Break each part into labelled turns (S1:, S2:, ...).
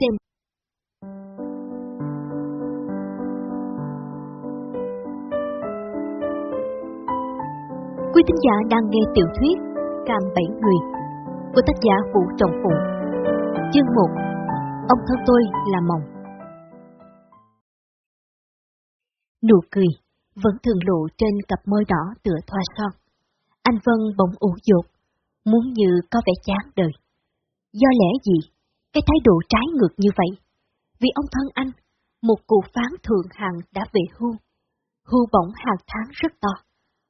S1: xem Quý thính giả đang nghe tiểu thuyết Cam Bảy Người của tác giả Vũ Trọng Phụng. Chương 1 Ông thân tôi là mộng Nụ cười vẫn thường lộ trên cặp môi đỏ tựa thoa son. Anh Vân bỗng ủ dột, muốn như có vẻ chán đời. Do lẽ gì? Cái thái độ trái ngược như vậy? Vì ông thân anh, một cụ phán thượng hằng đã về hưu. Hưu bổng hàng tháng rất to.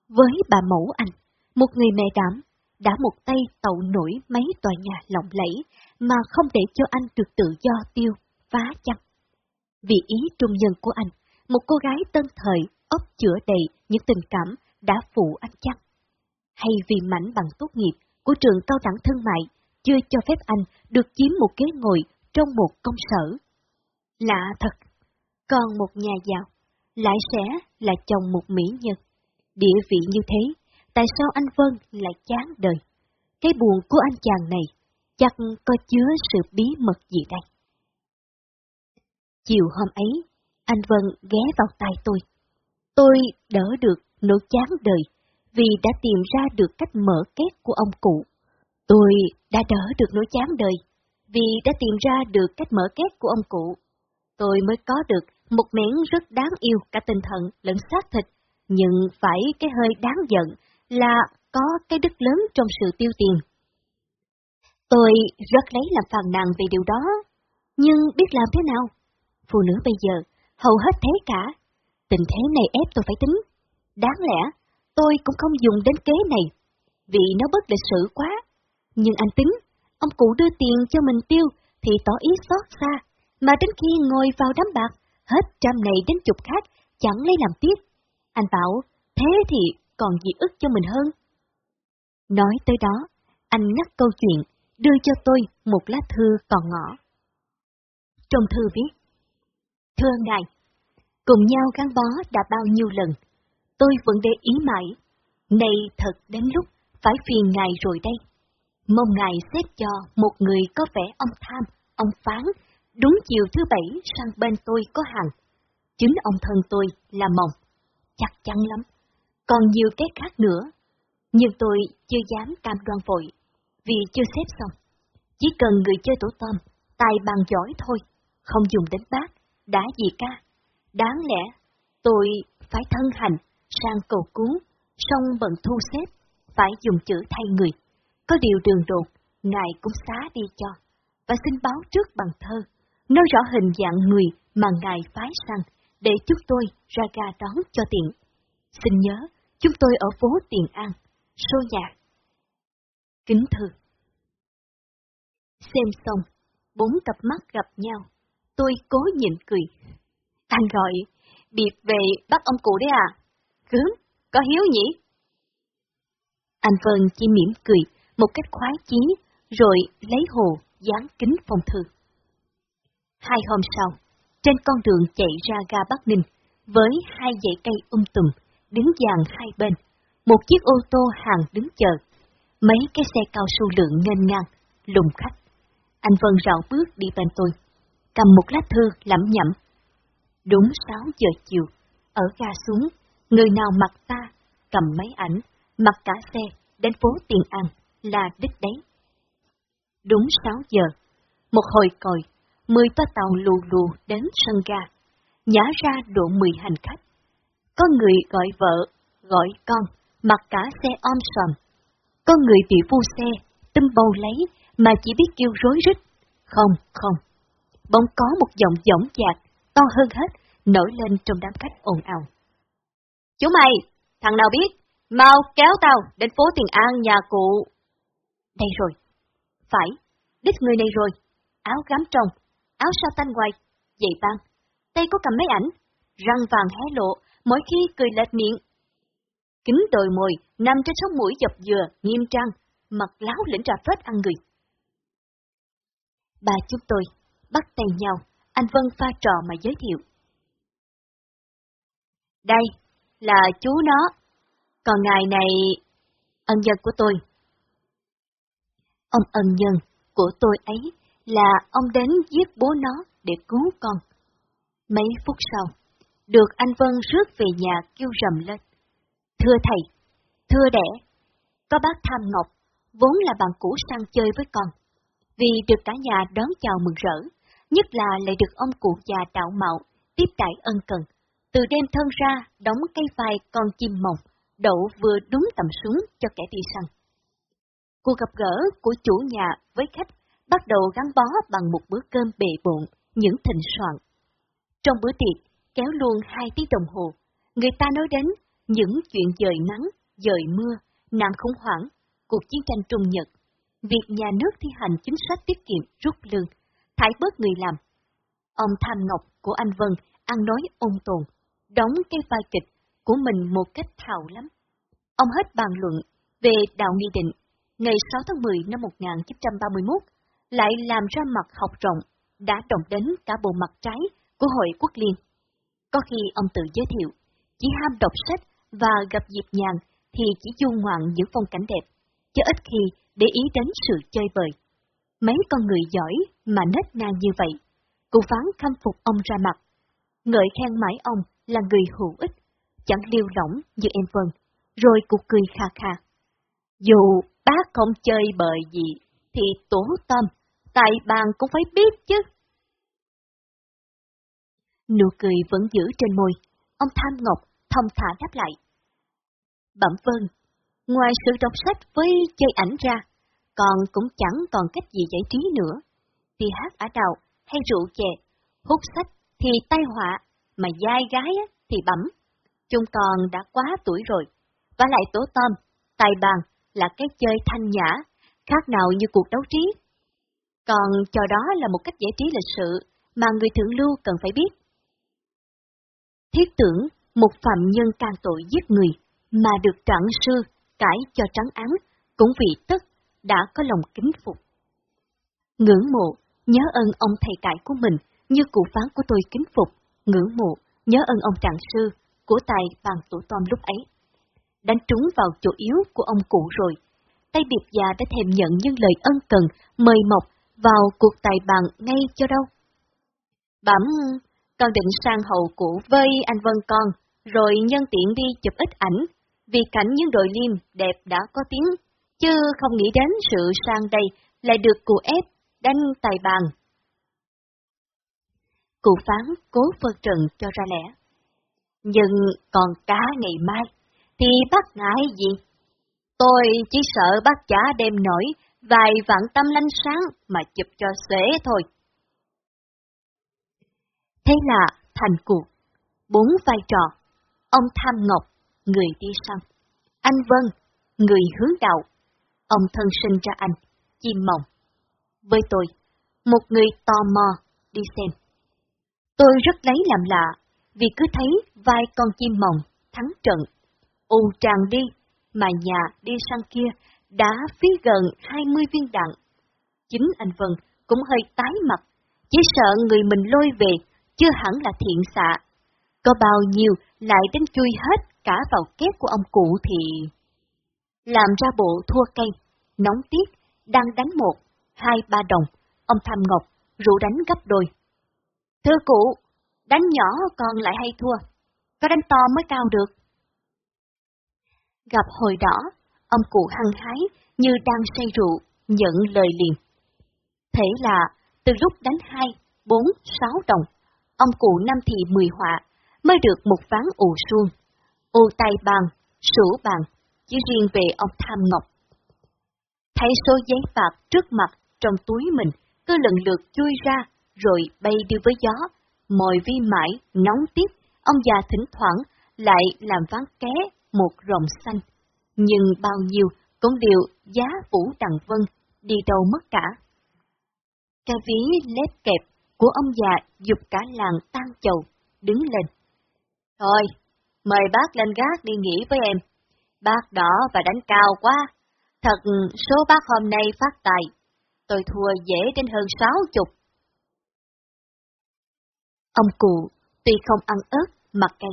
S1: Với bà mẫu anh, một người mẹ đảm, đã một tay tậu nổi mấy tòa nhà lộng lẫy mà không để cho anh được tự do tiêu, phá chăng. Vì ý trung nhân của anh, một cô gái tân thời ấp chữa đầy những tình cảm đã phụ anh chăng? Hay vì mảnh bằng tốt nghiệp của trường cao đẳng thương mại chưa cho phép anh được chiếm một ghế ngồi trong một công sở? Lạ thật, còn một nhà giàu lại sẽ là chồng một mỹ nhân. Địa vị như thế, tại sao anh Vân lại chán đời? Cái buồn của anh chàng này chắc có chứa sự bí mật gì đây? Chiều hôm ấy, anh Vân ghé vào tay tôi. Tôi đỡ được nỗi chán đời vì đã tìm ra được cách mở két của ông cụ. Tôi đã đỡ được nỗi chán đời vì đã tìm ra được cách mở két của ông cụ. Tôi mới có được một miếng rất đáng yêu cả tinh thần lẫn xác thịt, nhưng phải cái hơi đáng giận là có cái đức lớn trong sự tiêu tiền. Tôi rất lấy làm phàn nàn về điều đó, nhưng biết làm thế nào? Phụ nữ bây giờ hầu hết thế cả. Tình thế này ép tôi phải tính. Đáng lẽ, tôi cũng không dùng đến kế này, vì nó bất lịch sự quá. Nhưng anh tính, ông cụ đưa tiền cho mình tiêu thì tỏ ý xót xa, mà đến khi ngồi vào đám bạc, hết trăm này đến chục khác, chẳng lấy làm tiếc. Anh bảo, thế thì còn gì ức cho mình hơn. Nói tới đó, anh ngắt câu chuyện, đưa cho tôi một lá thư còn ngỏ. Trong thư viết, Thưa ngài, cùng nhau gắn bó đã bao nhiêu lần, tôi vẫn để ý mãi. Nay thật đến lúc phải phiền ngài rồi đây. Mong ngài xếp cho một người có vẻ ông tham, ông phán, đúng chiều thứ bảy sang bên tôi có hàng. Chính ông thân tôi là mộng. Chắc chắn lắm. Còn nhiều cái khác nữa. Nhưng tôi chưa dám cam đoan vội, vì chưa xếp xong. Chỉ cần người chơi tổ tôm, tài bằng giỏi thôi, không dùng đến bát, đã gì ca. Đáng lẽ, tôi phải thân hành, sang cầu cứu, xong bận thu xếp, phải dùng chữ thay người. Có điều đường đột, ngài cũng xá đi cho, và xin báo trước bằng thơ, nói rõ hình dạng người mà ngài phái sang, để chúng tôi ra ga đón cho tiện. Xin nhớ, chúng tôi ở phố Tiền An, số nhà. Kính thư Xem xong, bốn cặp mắt gặp nhau, tôi cố nhịn cười. Anh gọi, biệt về bắt ông cụ đấy à? Gớm, có hiếu nhỉ? Anh Vân chỉ mỉm cười, một cách khoái chí, rồi lấy hồ dán kính phong thư. Hai hôm sau, trên con đường chạy ra ga Bắc Ninh, với hai dãy cây um tùm, đứng dàn hai bên, một chiếc ô tô hàng đứng chờ, mấy cái xe cao su lượng nghênh ngang, lùng khách. Anh Vân rảo bước đi bên tôi, cầm một lá thư lẩm nhẩm. Đúng 6 giờ chiều, ở ga xuống, người nào mặc ta, cầm máy ảnh, mặc cả xe, đến phố Tiền An, là đích đấy. Đúng 6 giờ, một hồi còi, 10 toa tàu lù lù đến sân ga, nhả ra độ 10 hành khách. Có người gọi vợ, gọi con, mặc cả xe om sòm. Có người bị vu xe, tâm bầu lấy, mà chỉ biết kêu rối rít. Không, không. Bỗng có một giọng dõng dạc, to hơn hết, nổi lên trong đám khách ồn ào. Chú mày, thằng nào biết, mau kéo tao đến phố Tiền An nhà cụ. Đây rồi. Phải, đích người này rồi. Áo gám trồng, áo sao tanh hoài, dậy băng, tay có cầm máy ảnh, răng vàng hé lộ, mỗi khi cười lệch miệng. Kính đồi mồi, nằm trên sống mũi dọc dừa, nghiêm trang, mặt láo lĩnh trà phết ăn người. Ba chúng tôi, bắt tay nhau, anh Vân pha trò mà giới thiệu. Đây, là chú nó, còn ngài này, ân nhân của tôi. Ông ân nhân của tôi ấy là ông đến giết bố nó để cứu con. Mấy phút sau, được anh Vân rước về nhà kêu rầm lên. Thưa thầy, thưa đẻ, có bác Tham Ngọc, vốn là bạn cũ sang chơi với con. Vì được cả nhà đón chào mừng rỡ, nhất là lại được ông cụ già đạo mạo tiếp đại ân cần. Từ đêm thân ra, đóng cây vai con chim mộng, đậu vừa đúng tầm súng cho kẻ đi săn. Cuộc gặp gỡ của chủ nhà với khách bắt đầu gắn bó bằng một bữa cơm bề bộn, những thịnh soạn. Trong bữa tiệc, kéo luôn hai tiếng đồng hồ, người ta nói đến những chuyện dời nắng, dời mưa, nạn khủng hoảng, cuộc chiến tranh Trung Nhật, việc nhà nước thi hành chính sách tiết kiệm rút lương, thải bớt người làm. Ông Tham Ngọc của anh Vân ăn nói ôn tồn, đóng cái vai kịch của mình một cách thạo lắm. Ông hết bàn luận về đạo nghị định ngày 6 tháng 10 năm 1931, lại làm ra mặt học rộng, đã động đến cả bộ mặt trái của Hội Quốc Liên. Có khi ông tự giới thiệu, chỉ ham đọc sách và gặp dịp nhàn thì chỉ du ngoạn những phong cảnh đẹp, chứ ít khi để ý đến sự chơi bời. Mấy con người giỏi mà nết nang như vậy, cụ phán khâm phục ông ra mặt. Ngợi khen mãi ông là người hữu ích, chẳng liêu lỏng như em Vân, rồi cụ cười kha kha. Dù bác không chơi bời gì, thì tổ tâm, tại bàn cũng phải biết chứ. Nụ cười vẫn giữ trên môi, ông Tham Ngọc thông thả đáp lại. Bẩm vâng, ngoài sự đọc sách với chơi ảnh ra, còn cũng chẳng còn cách gì giải trí nữa. Thì hát ở đầu hay rượu chè, hút sách thì tai họa, mà dai gái thì bẩm. Chúng còn đã quá tuổi rồi, và lại tổ tâm tài bàn là cái chơi thanh nhã, khác nào như cuộc đấu trí. Còn trò đó là một cách giải trí lịch sự mà người thượng lưu cần phải biết. Thiết tưởng một phạm nhân can tội giết người mà được trạng sư cải cho trắng án cũng vì tất đã có lòng kính phục. Ngưỡng mộ, nhớ ơn ông thầy cải của mình như cụ phán của tôi kính phục, ngưỡng mộ, nhớ ơn ông trạng sư của tài bàn tổ tôm lúc ấy. Đánh trúng vào chỗ yếu của ông cụ rồi, tay biệt già đã thèm nhận những lời ân cần, mời mọc vào cuộc tài bàn ngay cho đâu. Bẩm, con định sang hậu cũ với anh Vân con, rồi nhân tiện đi chụp ít ảnh, vì cảnh những đội liêm đẹp đã có tiếng, chứ không nghĩ đến sự sang đây lại được cụ ép đánh tài bàn. Cụ phán cố phân trần cho ra lẽ. Nhưng còn cá ngày mai, thì bác ngại gì? Tôi chỉ sợ bác chả đem nổi vài vạn tâm lanh sáng mà chụp cho xế thôi. Thế là thành cuộc, bốn vai trò, ông Tham Ngọc, người đi săn, anh Vân, người hướng đạo, ông thân sinh ra anh, chim mộng. Với tôi, một người tò mò đi xem. Tôi rất lấy làm lạ, vì cứ thấy vai con chim mộng thắng trận, ù tràn đi, mà nhà đi sang kia đã phí gần 20 viên đạn. Chính anh Vân cũng hơi tái mặt, chỉ sợ người mình lôi về, chưa hẳn là thiện xạ. Có bao nhiêu lại đến chui hết cả vào két của ông cụ thì... Làm ra bộ thua cây, nóng tiếc, đang đánh một, hai ba đồng, ông Tham Ngọc rủ đánh gấp đôi. Thưa cụ, đánh nhỏ còn lại hay thua, có đánh to mới cao được. Gặp hồi đỏ, ông cụ hăng hái như đang say rượu, nhận lời liền. Thế là, từ lúc đánh hai, bốn, sáu đồng, ông cụ năm thì mười họa, mới được một ván ù suông. ù tay bàn, sủ bàn, chỉ riêng về ông Tham Ngọc. Thấy số giấy bạc trước mặt trong túi mình cứ lần lượt chui ra rồi bay đi với gió, mồi vi mãi, nóng tiếp, ông già thỉnh thoảng lại làm ván ké một rồng xanh. Nhưng bao nhiêu cũng đều giá vũ đằng vân, đi đâu mất cả. Cái ví lép kẹp của ông già dục cả làng tan chầu, đứng lên. Thôi, mời bác lên gác đi nghỉ với em. Bác đỏ và đánh cao quá. Thật số bác hôm nay phát tài. Tôi thua dễ đến hơn sáu chục. Ông cụ tuy không ăn ớt, mặt cay,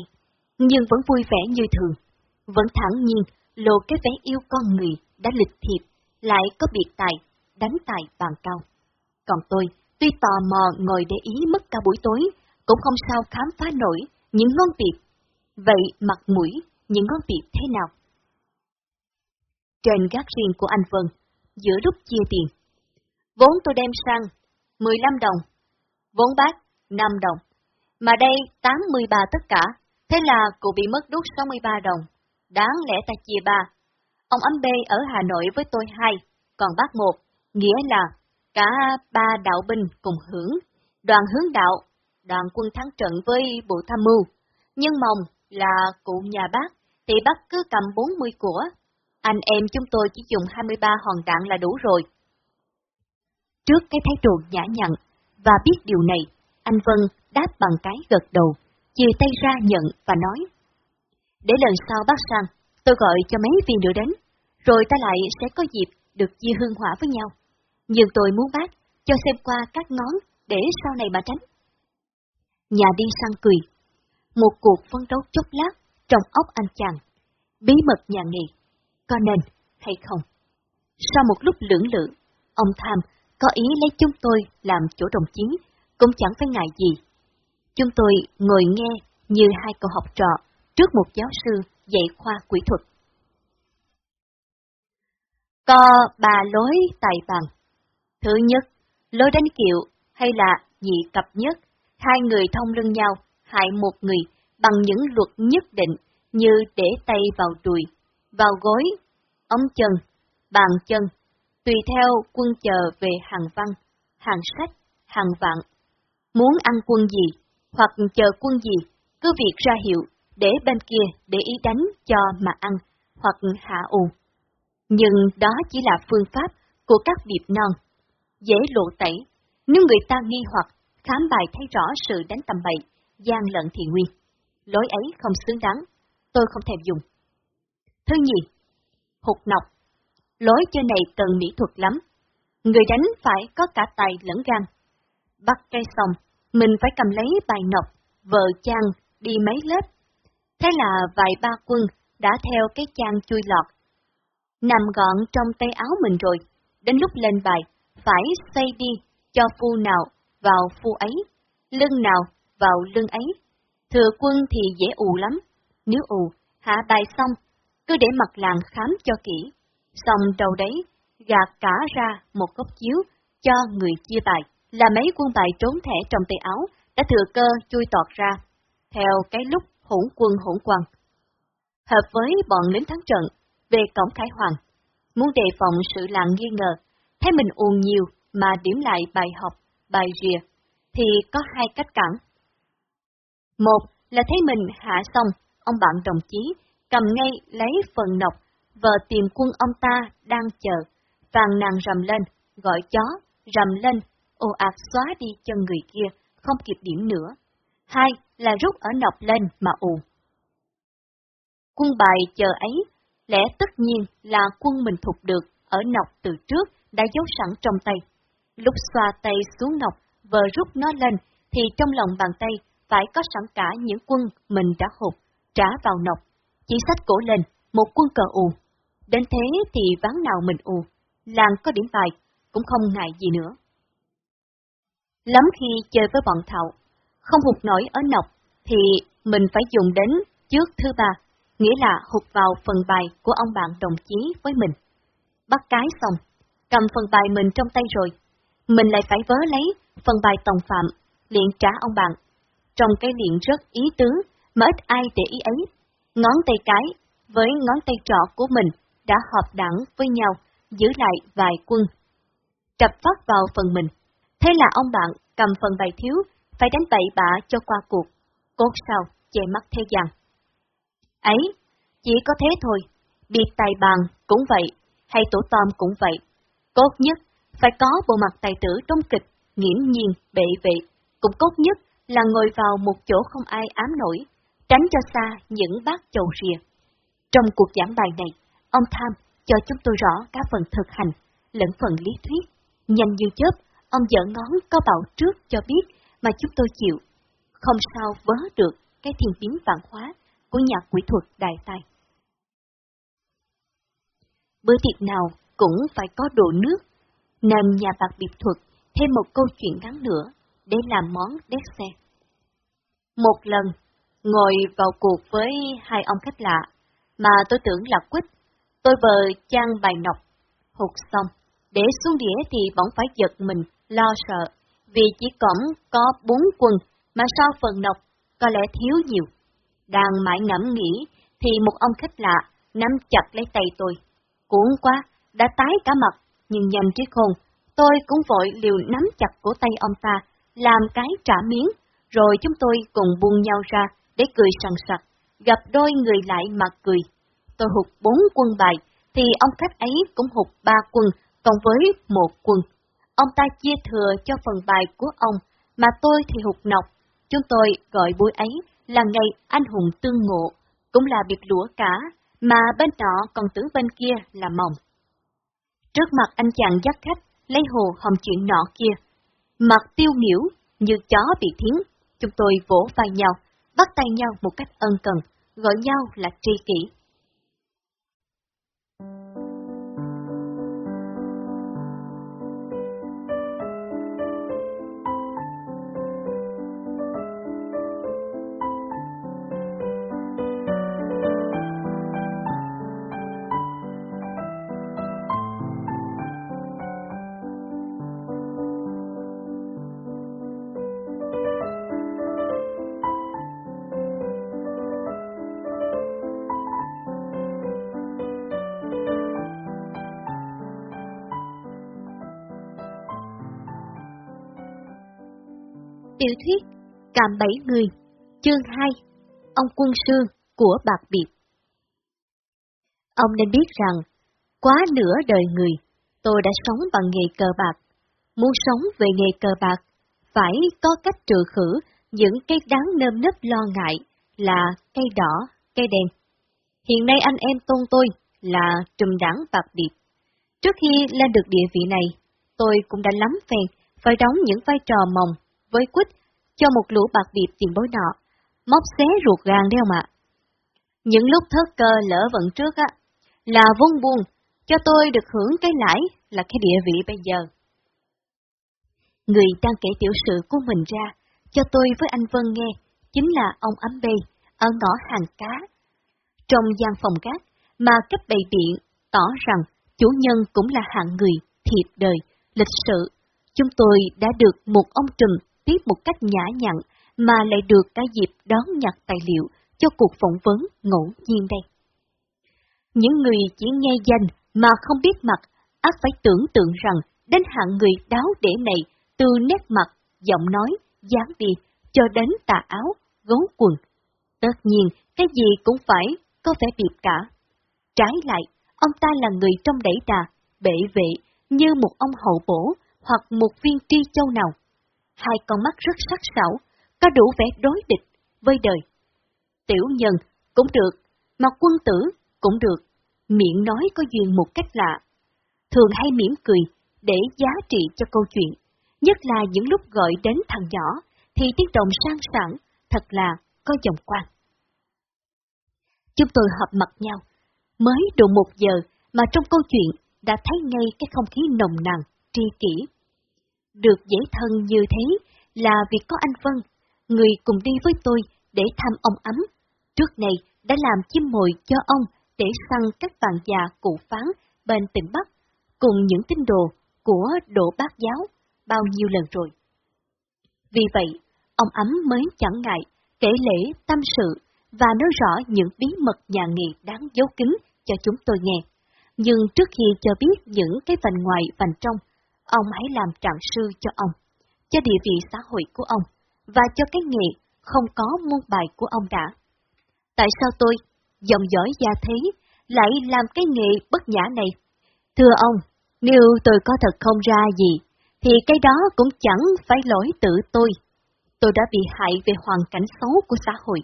S1: nhưng vẫn vui vẻ như thường, vẫn thẳng nhiên lộ cái vẻ yêu con người đã lịch thiệp, lại có biệt tài, đánh tài bàn cao. Còn tôi, tuy tò mò ngồi để ý mất cả buổi tối, cũng không sao khám phá nổi những ngon việc. Vậy mặt mũi, những ngon việc thế nào? Trên gác riêng của anh Vân, giữa lúc chia tiền, vốn tôi đem sang 15 đồng, vốn bác 5 đồng, mà đây 83 tất cả, thế là cụ bị mất đút 63 đồng. Đáng lẽ ta chia ba. Ông ấm B ở Hà Nội với tôi hai, còn bác một, nghĩa là cả ba đạo binh cùng hưởng, đoàn hướng đạo, đoàn quân thắng trận với bộ tham mưu. Nhưng mong là cụ nhà bác, thì bác cứ cầm 40 của. Anh em chúng tôi chỉ dùng 23 hòn đạn là đủ rồi. Trước cái thái độ nhã nhặn và biết điều này, anh Vân đáp bằng cái gật đầu, chia tay ra nhận và nói. Để lần sau bác sang, tôi gọi cho mấy viên nữa đến, rồi ta lại sẽ có dịp được chia hương hỏa với nhau. Nhưng tôi muốn bác cho xem qua các ngón để sau này mà tránh. Nhà đi săn cười. Một cuộc phân đấu chốc lát trong ốc anh chàng. Bí mật nhà nghỉ. Có nên hay không? Sau một lúc lưỡng lự, ông Tham có ý lấy chúng tôi làm chỗ đồng chí, cũng chẳng phải ngại gì. Chúng tôi ngồi nghe như hai cậu học trò trước một giáo sư dạy khoa quỹ thuật. Có ba lối tài bằng. Thứ nhất, lối đánh kiệu hay là nhị cập nhất, hai người thông lưng nhau, hại một người bằng những luật nhất định như để tay vào đùi, vào gối, ống chân, bàn chân, tùy theo quân chờ về hàng văn, hàng sách, hàng vạn. Muốn ăn quân gì, hoặc chờ quân gì, cứ việc ra hiệu, để bên kia để ý đánh cho mà ăn, hoặc hạ ù. Nhưng đó chỉ là phương pháp của các điệp non. Dễ lộ tẩy, nếu người ta nghi hoặc khám bài thấy rõ sự đánh tầm bậy, gian lận thì nguyên. Lối ấy không xứng đáng, tôi không thèm dùng. Thứ nhì, hụt nọc. Lối chơi này cần mỹ thuật lắm. Người đánh phải có cả tay lẫn gan. Bắt cây xong, mình phải cầm lấy bài nọc, vợ chàng đi mấy lớp. Thế là vài ba quân đã theo cái chang chui lọt. Nằm gọn trong tay áo mình rồi, đến lúc lên bài, phải xây đi cho phu nào vào phu ấy, lưng nào vào lưng ấy. Thừa quân thì dễ ù lắm, nếu ù, hạ bài xong, cứ để mặt làng khám cho kỹ, xong đầu đấy, gạt cả ra một góc chiếu cho người chia bài, là mấy quân bài trốn thẻ trong tay áo, đã thừa cơ chui tọt ra, theo cái lúc hỗn quân hỗn quan. Hợp với bọn lính thắng trận, về cổng Khải Hoàng, muốn đề phòng sự lạng nghi ngờ, thấy mình uồn nhiều mà điểm lại bài học, bài rìa, thì có hai cách cản. Một là thấy mình hạ xong, ông bạn đồng chí cầm ngay lấy phần nọc, vợ tìm quân ông ta đang chờ, vàng nàng rầm lên, gọi chó, rầm lên, ồ ạt xóa đi chân người kia, không kịp điểm nữa. Hai là rút ở nọc lên mà ù. Quân bài chờ ấy, lẽ tất nhiên là quân mình thuộc được ở nọc từ trước đã giấu sẵn trong tay. Lúc xoa tay xuống nọc, vờ rút nó lên, thì trong lòng bàn tay phải có sẵn cả những quân mình đã hụt, trả vào nọc. Chỉ sách cổ lên, một quân cờ ù. Đến thế thì ván nào mình ù, làng có điểm bài, cũng không ngại gì nữa. Lắm khi chơi với bọn thạo, không hụt nổi ở nọc, thì mình phải dùng đến trước thứ ba, nghĩa là hụt vào phần bài của ông bạn đồng chí với mình. Bắt cái xong, cầm phần bài mình trong tay rồi, mình lại phải vớ lấy phần bài tòng phạm, liền trả ông bạn. Trong cái điện rất ý tứ, mà ít ai để ý ấy. Ngón tay cái với ngón tay trỏ của mình đã hợp đẳng với nhau, giữ lại vài quân. Trập phát vào phần mình. Thế là ông bạn cầm phần bài thiếu, phải đánh bậy bạ cho qua cuộc. Cốt sao, che mắt theo dàng. Ấy, chỉ có thế thôi, biệt tài bàn cũng vậy, hay tổ tôm cũng vậy. Cốt nhất, phải có bộ mặt tài tử trong kịch, nghiễm nhiên, bệ vệ. Cũng cốt nhất là ngồi vào một chỗ không ai ám nổi, tránh cho xa những bát chầu rìa. Trong cuộc giảng bài này, ông Tham cho chúng tôi rõ cả phần thực hành, lẫn phần lý thuyết. Nhanh như chớp, ông dở ngón có bảo trước cho biết mà chúng tôi chịu. Không sao vớ được cái thiên biến vạn hóa của nhà quỷ thuật đại tài. Bữa tiệc nào cũng phải có đồ nước, nên nhà bạc biệt thuật thêm một câu chuyện ngắn nữa để làm món đét xe. Một lần, ngồi vào cuộc với hai ông khách lạ, mà tôi tưởng là quýt, tôi vờ trang bài nọc, hụt xong, để xuống đĩa thì bỗng phải giật mình, lo sợ, vì chỉ cổng có bốn quân, mà sao phần nọc có lẽ thiếu nhiều. Đang mãi ngẫm nghĩ, thì một ông khách lạ nắm chặt lấy tay tôi. Cuốn quá, đã tái cả mặt, nhưng nhanh trí khôn, tôi cũng vội liều nắm chặt cổ tay ông ta, làm cái trả miếng, rồi chúng tôi cùng buông nhau ra để cười sằng sặc, gặp đôi người lại mà cười. Tôi hụt bốn quân bài, thì ông khách ấy cũng hụt ba quân, còn với một quân. Ông ta chia thừa cho phần bài của ông, mà tôi thì hụt nọc. Chúng tôi gọi buổi ấy là ngày anh hùng tương ngộ, cũng là biệt lũa cả, mà bên nọ còn tưởng bên kia là mỏng. Trước mặt anh chàng dắt khách, lấy hồ hòm chuyện nọ kia. Mặt tiêu nghỉu, như chó bị thiến, chúng tôi vỗ vai nhau, bắt tay nhau một cách ân cần, gọi nhau là tri kỷ. Tiểu thuyết Cạm Bảy Người Chương 2 Ông Quân Sư của Bạc Biệt Ông nên biết rằng, quá nửa đời người, tôi đã sống bằng nghề cờ bạc. Muốn sống về nghề cờ bạc, phải có cách trừ khử những cái đáng nơm nấp lo ngại là cây đỏ, cây đen. Hiện nay anh em tôn tôi là trùm đảng bạc biệt. Trước khi lên được địa vị này, tôi cũng đã lắm phèn phải đóng những vai trò mỏng với quýt cho một lũ bạc điệp tiền bối nọ, móc xé ruột gan đấy ông ạ? Những lúc thất cơ lỡ vận trước á, là vung buông, cho tôi được hưởng cái lãi là cái địa vị bây giờ. Người đang kể tiểu sự của mình ra, cho tôi với anh Vân nghe, chính là ông Ấm Bê, ở ngõ hàng cá. Trong gian phòng gác, mà cấp bày biện tỏ rằng chủ nhân cũng là hạng người, thiệt đời, lịch sự. Chúng tôi đã được một ông trùm tiếp một cách nhã nhặn mà lại được cái dịp đón nhặt tài liệu cho cuộc phỏng vấn ngẫu nhiên đây. Những người chỉ nghe danh mà không biết mặt, ác phải tưởng tượng rằng đến hạng người đáo để này từ nét mặt, giọng nói, dáng đi cho đến tà áo, gấu quần. Tất nhiên, cái gì cũng phải có vẻ biệt cả. Trái lại, ông ta là người trong đẩy đà, bệ vệ, như một ông hậu bổ hoặc một viên tri châu nào hai con mắt rất sắc sảo, có đủ vẻ đối địch với đời. Tiểu nhân cũng được, mà quân tử cũng được, miệng nói có duyên một cách lạ. Thường hay mỉm cười để giá trị cho câu chuyện, nhất là những lúc gọi đến thằng nhỏ, thì tiếng đồng sang sảng, thật là có dòng quan. Chúng tôi hợp mặt nhau, mới độ một giờ mà trong câu chuyện đã thấy ngay cái không khí nồng nàn, tri kỷ được dễ thân như thế là việc có anh Vân, người cùng đi với tôi để thăm ông ấm. Trước này đã làm chim mồi cho ông để săn các vàng già cụ phán bên tỉnh Bắc, cùng những tín đồ của độ bác giáo bao nhiêu lần rồi. Vì vậy, ông ấm mới chẳng ngại kể lễ tâm sự và nói rõ những bí mật nhà nghề đáng giấu kín cho chúng tôi nghe. Nhưng trước khi cho biết những cái phần ngoài phần trong, ông hãy làm trạng sư cho ông, cho địa vị xã hội của ông, và cho cái nghề không có môn bài của ông đã. Tại sao tôi, dòng dõi gia thế, lại làm cái nghề bất nhã này? Thưa ông, nếu tôi có thật không ra gì, thì cái đó cũng chẳng phải lỗi tự tôi. Tôi đã bị hại về hoàn cảnh xấu của xã hội.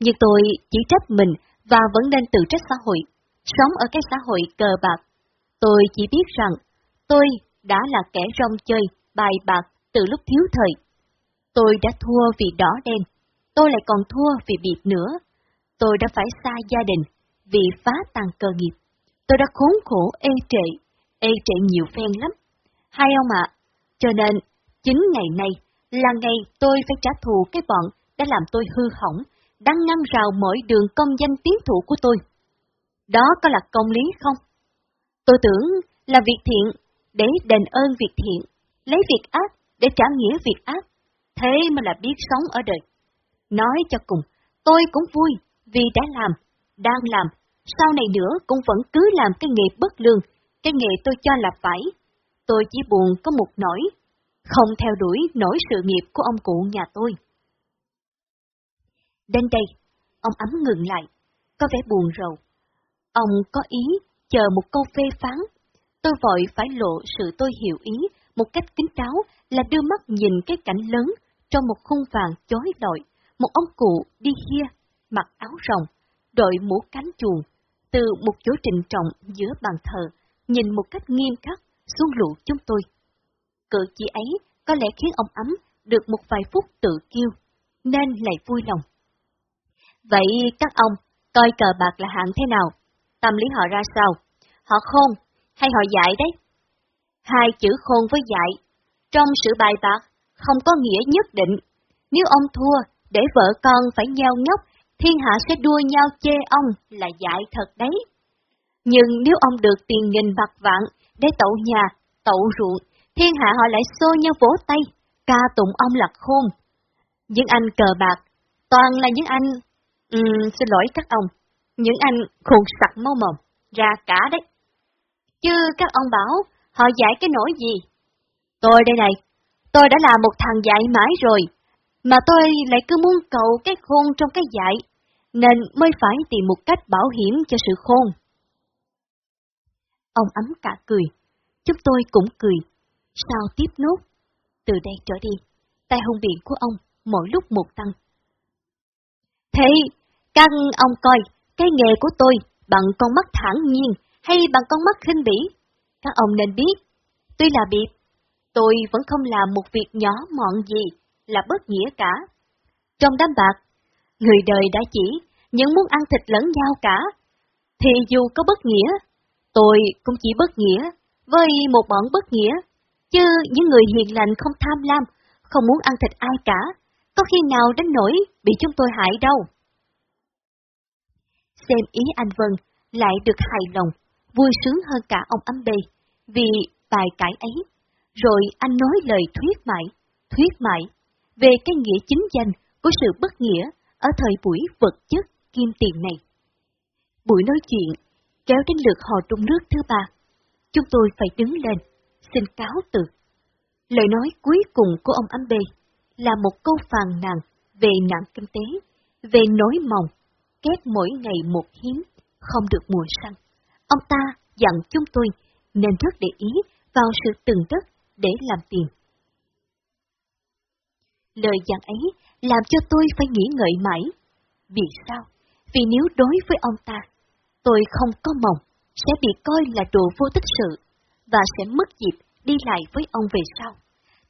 S1: Nhưng tôi chỉ trách mình và vẫn nên tự trách xã hội, sống ở cái xã hội cờ bạc. Tôi chỉ biết rằng tôi đã là kẻ rong chơi, bài bạc từ lúc thiếu thời. Tôi đã thua vì đỏ đen, tôi lại còn thua vì biệt nữa. Tôi đã phải xa gia đình vì phá tàn cơ nghiệp. Tôi đã khốn khổ ê trệ, ê trệ nhiều phen lắm. Hai ông ạ, Cho nên, chính ngày này là ngày tôi phải trả thù cái bọn đã làm tôi hư hỏng, đang ngăn rào mọi đường công danh tiến thủ của tôi. Đó có là công lý không? Tôi tưởng là việc thiện để đền ơn việc thiện, lấy việc ác để trả nghĩa việc ác. Thế mà là biết sống ở đời. Nói cho cùng, tôi cũng vui vì đã làm, đang làm, sau này nữa cũng vẫn cứ làm cái nghề bất lương, cái nghề tôi cho là phải. Tôi chỉ buồn có một nỗi, không theo đuổi nổi sự nghiệp của ông cụ nhà tôi. Đến đây, ông ấm ngừng lại, có vẻ buồn rầu. Ông có ý chờ một câu phê phán. Tôi vội phải lộ sự tôi hiểu ý một cách kín đáo là đưa mắt nhìn cái cảnh lớn trong một khung vàng chói lọi, một ông cụ đi hia, mặc áo rồng, đội mũ cánh chuồng, từ một chỗ trịnh trọng giữa bàn thờ, nhìn một cách nghiêm khắc xuống lũ chúng tôi. Cự chỉ ấy có lẽ khiến ông ấm được một vài phút tự kiêu, nên lại vui lòng. Vậy các ông, coi cờ bạc là hạng thế nào? Tâm lý họ ra sao? Họ khôn, hay họ dạy đấy? Hai chữ khôn với dạy trong sự bài bạc, không có nghĩa nhất định. Nếu ông thua, để vợ con phải nheo nhóc, thiên hạ sẽ đua nhau chê ông là dạy thật đấy. Nhưng nếu ông được tiền nghìn bạc vạn để tậu nhà, tậu ruộng, thiên hạ họ lại xô nhau vỗ tay, ca tụng ông là khôn. Những anh cờ bạc, toàn là những anh... Uhm, xin lỗi các ông, những anh khùng sặc máu mồm, ra cả đấy. Chứ các ông bảo, họ dạy cái nỗi gì? Tôi đây này, tôi đã là một thằng dạy mãi rồi, mà tôi lại cứ muốn cầu cái khôn trong cái dạy, nên mới phải tìm một cách bảo hiểm cho sự khôn. Ông ấm cả cười, chúng tôi cũng cười. Sao tiếp nốt? Từ đây trở đi, tay hung biện của ông mỗi lúc một tăng. Thế, các ông coi, cái nghề của tôi bằng con mắt thản nhiên hay bằng con mắt khinh bỉ? Các ông nên biết, tuy là biệt, tôi vẫn không làm một việc nhỏ mọn gì là bất nghĩa cả. Trong đám bạc, người đời đã chỉ những muốn ăn thịt lẫn nhau cả, thì dù có bất nghĩa, tôi cũng chỉ bất nghĩa với một bọn bất nghĩa, chứ những người hiền lành không tham lam, không muốn ăn thịt ai cả, có khi nào đến nỗi bị chúng tôi hại đâu. Xem ý anh Vân lại được hài lòng, vui sướng hơn cả ông âm bê, vì bài cải ấy. Rồi anh nói lời thuyết mãi, thuyết mãi, về cái nghĩa chính danh của sự bất nghĩa ở thời buổi vật chất kim tiền này. Buổi nói chuyện kéo đến lượt hò trung nước thứ ba. Chúng tôi phải đứng lên, xin cáo từ. Lời nói cuối cùng của ông ấm bê là một câu phàn nàn về nạn kinh tế, về nỗi mòng kết mỗi ngày một hiếm, không được mùa săn. Ông ta dặn chúng tôi nên rất để ý vào sự từng tức để làm tiền. Lời dặn ấy làm cho tôi phải nghĩ ngợi mãi. Vì sao? Vì nếu đối với ông ta, tôi không có mộng, sẽ bị coi là đồ vô tích sự, và sẽ mất dịp đi lại với ông về sau.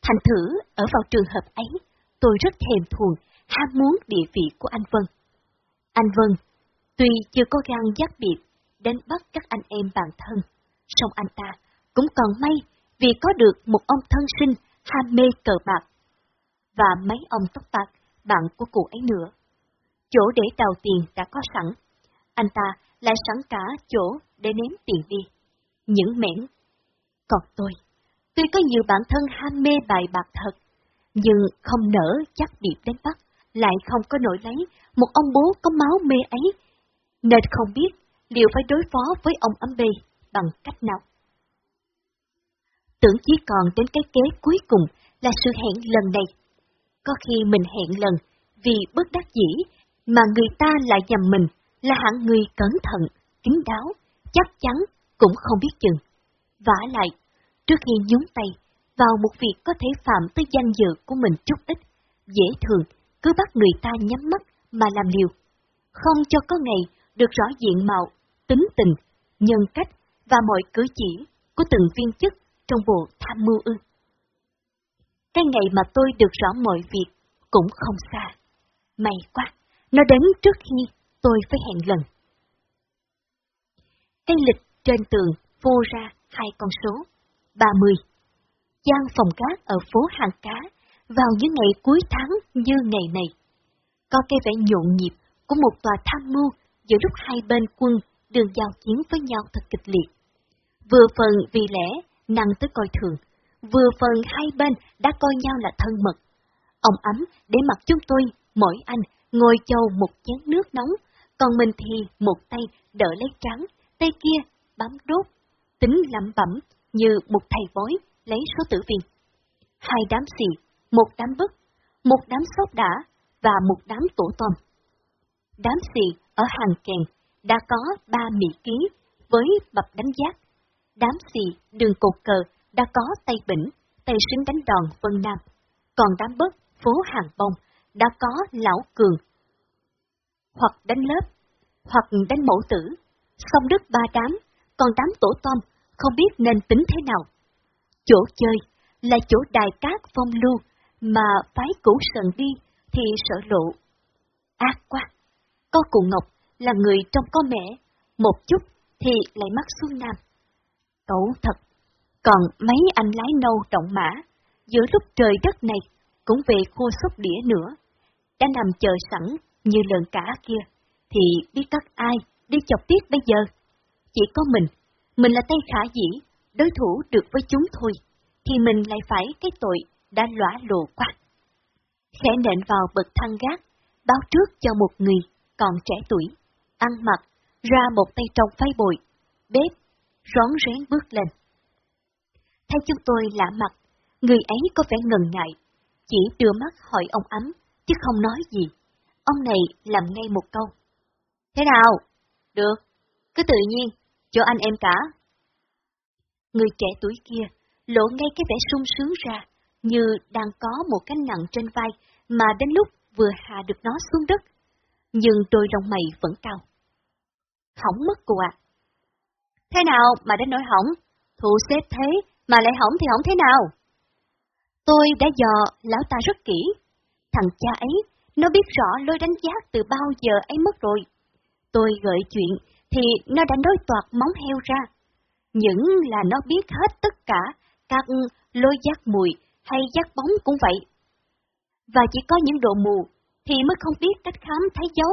S1: Thành thử, ở vào trường hợp ấy, tôi rất thèm thuồng, ham muốn địa vị của anh Vân. Anh Vân, tuy chưa có gan giác biệt, đến bắt các anh em bạn thân, song anh ta cũng còn may vì có được một ông thân sinh ham mê cờ bạc và mấy ông tóc bạc bạn của cụ ấy nữa. Chỗ để đào tiền đã có sẵn, anh ta lại sẵn cả chỗ để ném tiền đi. Những mẻn. Còn tôi, tuy có nhiều bạn thân ham mê bài bạc thật, nhưng không nỡ chắc điệp đến bắt, lại không có nổi lấy một ông bố có máu mê ấy, nên không biết liệu phải đối phó với ông ấm bê bằng cách nào. Tưởng chỉ còn đến cái kế cuối cùng là sự hẹn lần này. Có khi mình hẹn lần vì bất đắc dĩ mà người ta lại nhầm mình là hạng người cẩn thận, kín đáo, chắc chắn cũng không biết chừng. vả lại, trước khi nhúng tay vào một việc có thể phạm tới danh dự của mình chút ít, dễ thường cứ bắt người ta nhắm mắt mà làm liều. Không cho có ngày được rõ diện mạo, tính tình, nhân cách và mọi cử chỉ của từng viên chức trong bộ tham mưu ư. Cái ngày mà tôi được rõ mọi việc cũng không xa. May quá, nó đến trước khi tôi phải hẹn lần. Cái lịch trên tường vô ra hai con số, 30. gian phòng cát ở phố Hàng Cá vào những ngày cuối tháng như ngày này. Có cái vẻ nhộn nhịp của một tòa tham mưu giữa lúc hai bên quân đường giao chiến với nhau thật kịch liệt. Vừa phần vì lẽ năng tới coi thường, vừa phần hai bên đã coi nhau là thân mật. Ông ấm để mặc chúng tôi, mỗi anh, ngồi chầu một chén nước nóng, còn mình thì một tay đỡ lấy trắng, tay kia bám đốt, tính lẩm bẩm như một thầy bói lấy số tử viên. Hai đám xì, một đám bức, một đám sóc đã và một đám tổ tôm. Đám xì ở hàng kèn đã có ba mỹ ký với bập đánh giác. Đám xì đường cột cờ đã có tay bỉnh, tay súng đánh đòn Vân Nam. Còn đám bớt phố Hàng Bông đã có lão cường. Hoặc đánh lớp, hoặc đánh mẫu tử, xong đứt ba đám, còn đám tổ tôm không biết nên tính thế nào. Chỗ chơi là chỗ đài cát phong lưu mà phái cũ sần đi thì sợ lộ. Ác quá! Có cụ Ngọc là người trong có mẹ, một chút thì lại mắc xuống Nam. Cậu thật, còn mấy anh lái nâu trọng mã, giữa lúc trời đất này cũng về khô xúc đĩa nữa, đã nằm chờ sẵn như lợn cả kia, thì biết các ai đi chọc tiết bây giờ. Chỉ có mình, mình là tay khả dĩ, đối thủ được với chúng thôi, thì mình lại phải cái tội đã lõa lộ quá. Khẽ nện vào bậc thang gác, báo trước cho một người còn trẻ tuổi, ăn mặc, ra một tay trong phay bụi, bếp, rón rén bước lên. Thấy chúng tôi lạ mặt, người ấy có vẻ ngần ngại, chỉ đưa mắt hỏi ông ấm, chứ không nói gì. Ông này làm ngay một câu. Thế nào? Được, cứ tự nhiên, cho anh em cả. Người trẻ tuổi kia lộ ngay cái vẻ sung sướng ra, như đang có một cái nặng trên vai mà đến lúc vừa hạ được nó xuống đất. Nhưng đôi lông mày vẫn cao. Hỏng mất cô ạ. Thế nào mà đến nỗi hỏng? Thu xếp thế mà lại hỏng thì hỏng thế nào? Tôi đã dò lão ta rất kỹ. Thằng cha ấy, nó biết rõ lối đánh giá từ bao giờ ấy mất rồi. Tôi gợi chuyện thì nó đã nói toạc móng heo ra. Những là nó biết hết tất cả các lối giác mùi hay giác bóng cũng vậy. Và chỉ có những độ mù thì mới không biết cách khám thấy dấu.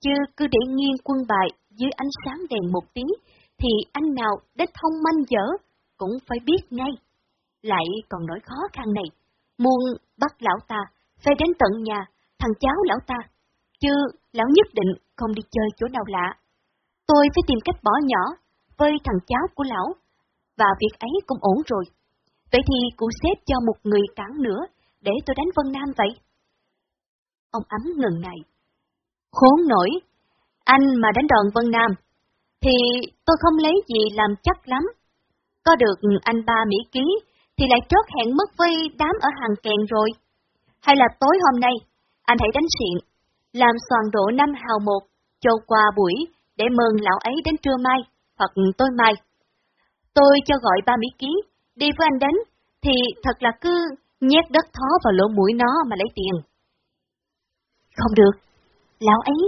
S1: Chứ cứ để nghiêng quân bài dưới ánh sáng đèn một tí thì anh nào đến thông manh dở cũng phải biết ngay. Lại còn nỗi khó khăn này, muôn bắt lão ta, phải đến tận nhà, thằng cháu lão ta, chứ lão nhất định không đi chơi chỗ nào lạ. Tôi phải tìm cách bỏ nhỏ với thằng cháu của lão, và việc ấy cũng ổn rồi. Vậy thì cụ xếp cho một người cản nữa, để tôi đánh Vân Nam vậy. Ông ấm ngừng ngại. Khốn nổi, anh mà đánh đòn Vân Nam, thì tôi không lấy gì làm chắc lắm. Có được anh ba Mỹ ký, thì lại chốt hẹn mất với đám ở hàng kèn rồi. Hay là tối hôm nay, anh hãy đánh xịn, làm soàn độ năm hào một, châu qua buổi, để mừng lão ấy đến trưa mai, hoặc tối mai. Tôi cho gọi ba Mỹ ký, đi với anh đến, thì thật là cứ nhét đất thó vào lỗ mũi nó mà lấy tiền. Không được, lão ấy,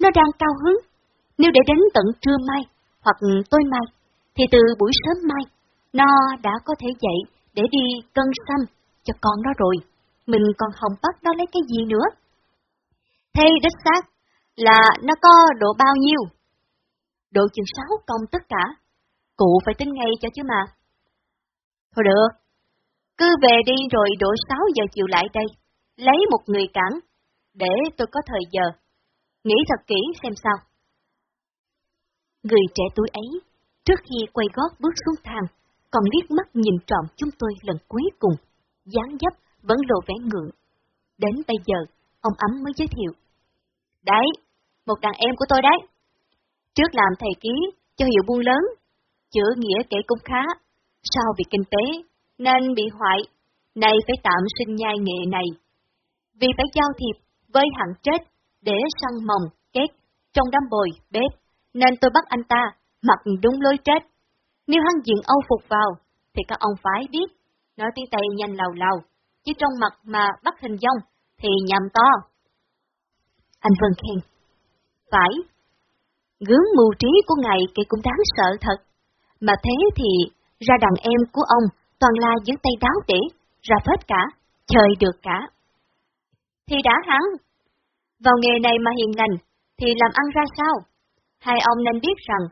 S1: nó đang cao hứng. Nếu để đến tận trưa mai, hoặc tối mai, thì từ buổi sớm mai, nó đã có thể dậy để đi cân xăm cho con nó rồi. Mình còn không bắt nó lấy cái gì nữa. Thế đích xác là nó có độ bao nhiêu? Độ chừng sáu công tất cả. Cụ phải tính ngay cho chứ mà. Thôi được, cứ về đi rồi độ 6 giờ chiều lại đây, lấy một người cản, để tôi có thời giờ. Nghĩ thật kỹ xem sao. Người trẻ tuổi ấy, trước khi quay gót bước xuống thang, còn liếc mắt nhìn trộm chúng tôi lần cuối cùng, dáng dấp vẫn lộ vẻ ngượng. Đến bây giờ, ông ấm mới giới thiệu. Đấy, một đàn em của tôi đấy. Trước làm thầy ký cho hiệu buôn lớn, chữa nghĩa kể cũng khá, sau vì kinh tế nên bị hoại, nay phải tạm sinh nhai nghệ này. Vì phải giao thiệp với hạng chết để săn mồng, kết trong đám bồi, bếp, nên tôi bắt anh ta mặc đúng lối chết. Nếu hắn diện Âu phục vào, thì các ông phải biết, nói tiếng Tây nhanh lào lào, chứ trong mặt mà bắt hình dông thì nhầm to. Anh Vân khen. Phải. Gướng mưu trí của ngài kỳ cũng đáng sợ thật. Mà thế thì ra đàn em của ông toàn là những tay đáo để, ra phết cả, chơi được cả. Thì đã hắn, vào nghề này mà hiền lành, thì làm ăn ra sao? Hai ông nên biết rằng,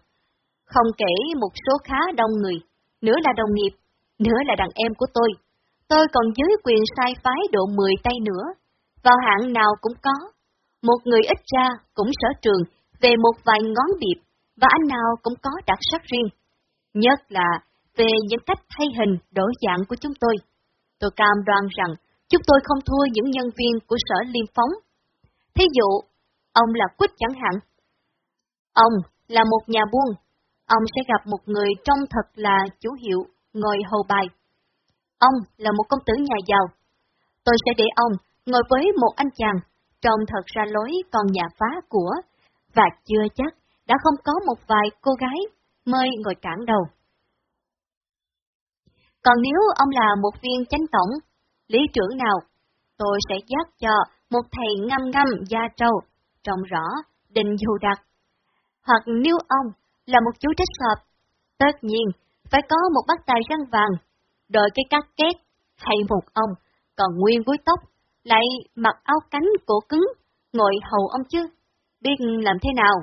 S1: không kể một số khá đông người, nửa là đồng nghiệp, nửa là đàn em của tôi. Tôi còn dưới quyền sai phái độ 10 tay nữa, vào hạng nào cũng có. Một người ít ra cũng sở trường về một vài ngón điệp, và anh nào cũng có đặc sắc riêng. Nhất là về những cách thay hình, đổi dạng của chúng tôi. Tôi cam đoan rằng chúng tôi không thua những nhân viên của sở liêm phóng. Thí dụ, ông là Quýt chẳng hạn. Ông là một nhà buôn, ông sẽ gặp một người trông thật là chủ hiệu, ngồi hầu bài. Ông là một công tử nhà giàu. Tôi sẽ để ông ngồi với một anh chàng, trông thật ra lối con nhà phá của, và chưa chắc đã không có một vài cô gái mời ngồi cản đầu. Còn nếu ông là một viên chánh tổng, lý trưởng nào, tôi sẽ dắt cho một thầy ngâm ngâm da trâu, trông rõ, định dù đặc. Hoặc nếu ông là một chú trích sọp, tất nhiên phải có một bác tài răng vàng, đợi cái cắt két, hay một ông, còn nguyên với tóc, lại mặc áo cánh cổ cứng, ngồi hầu ông chứ, biết làm thế nào.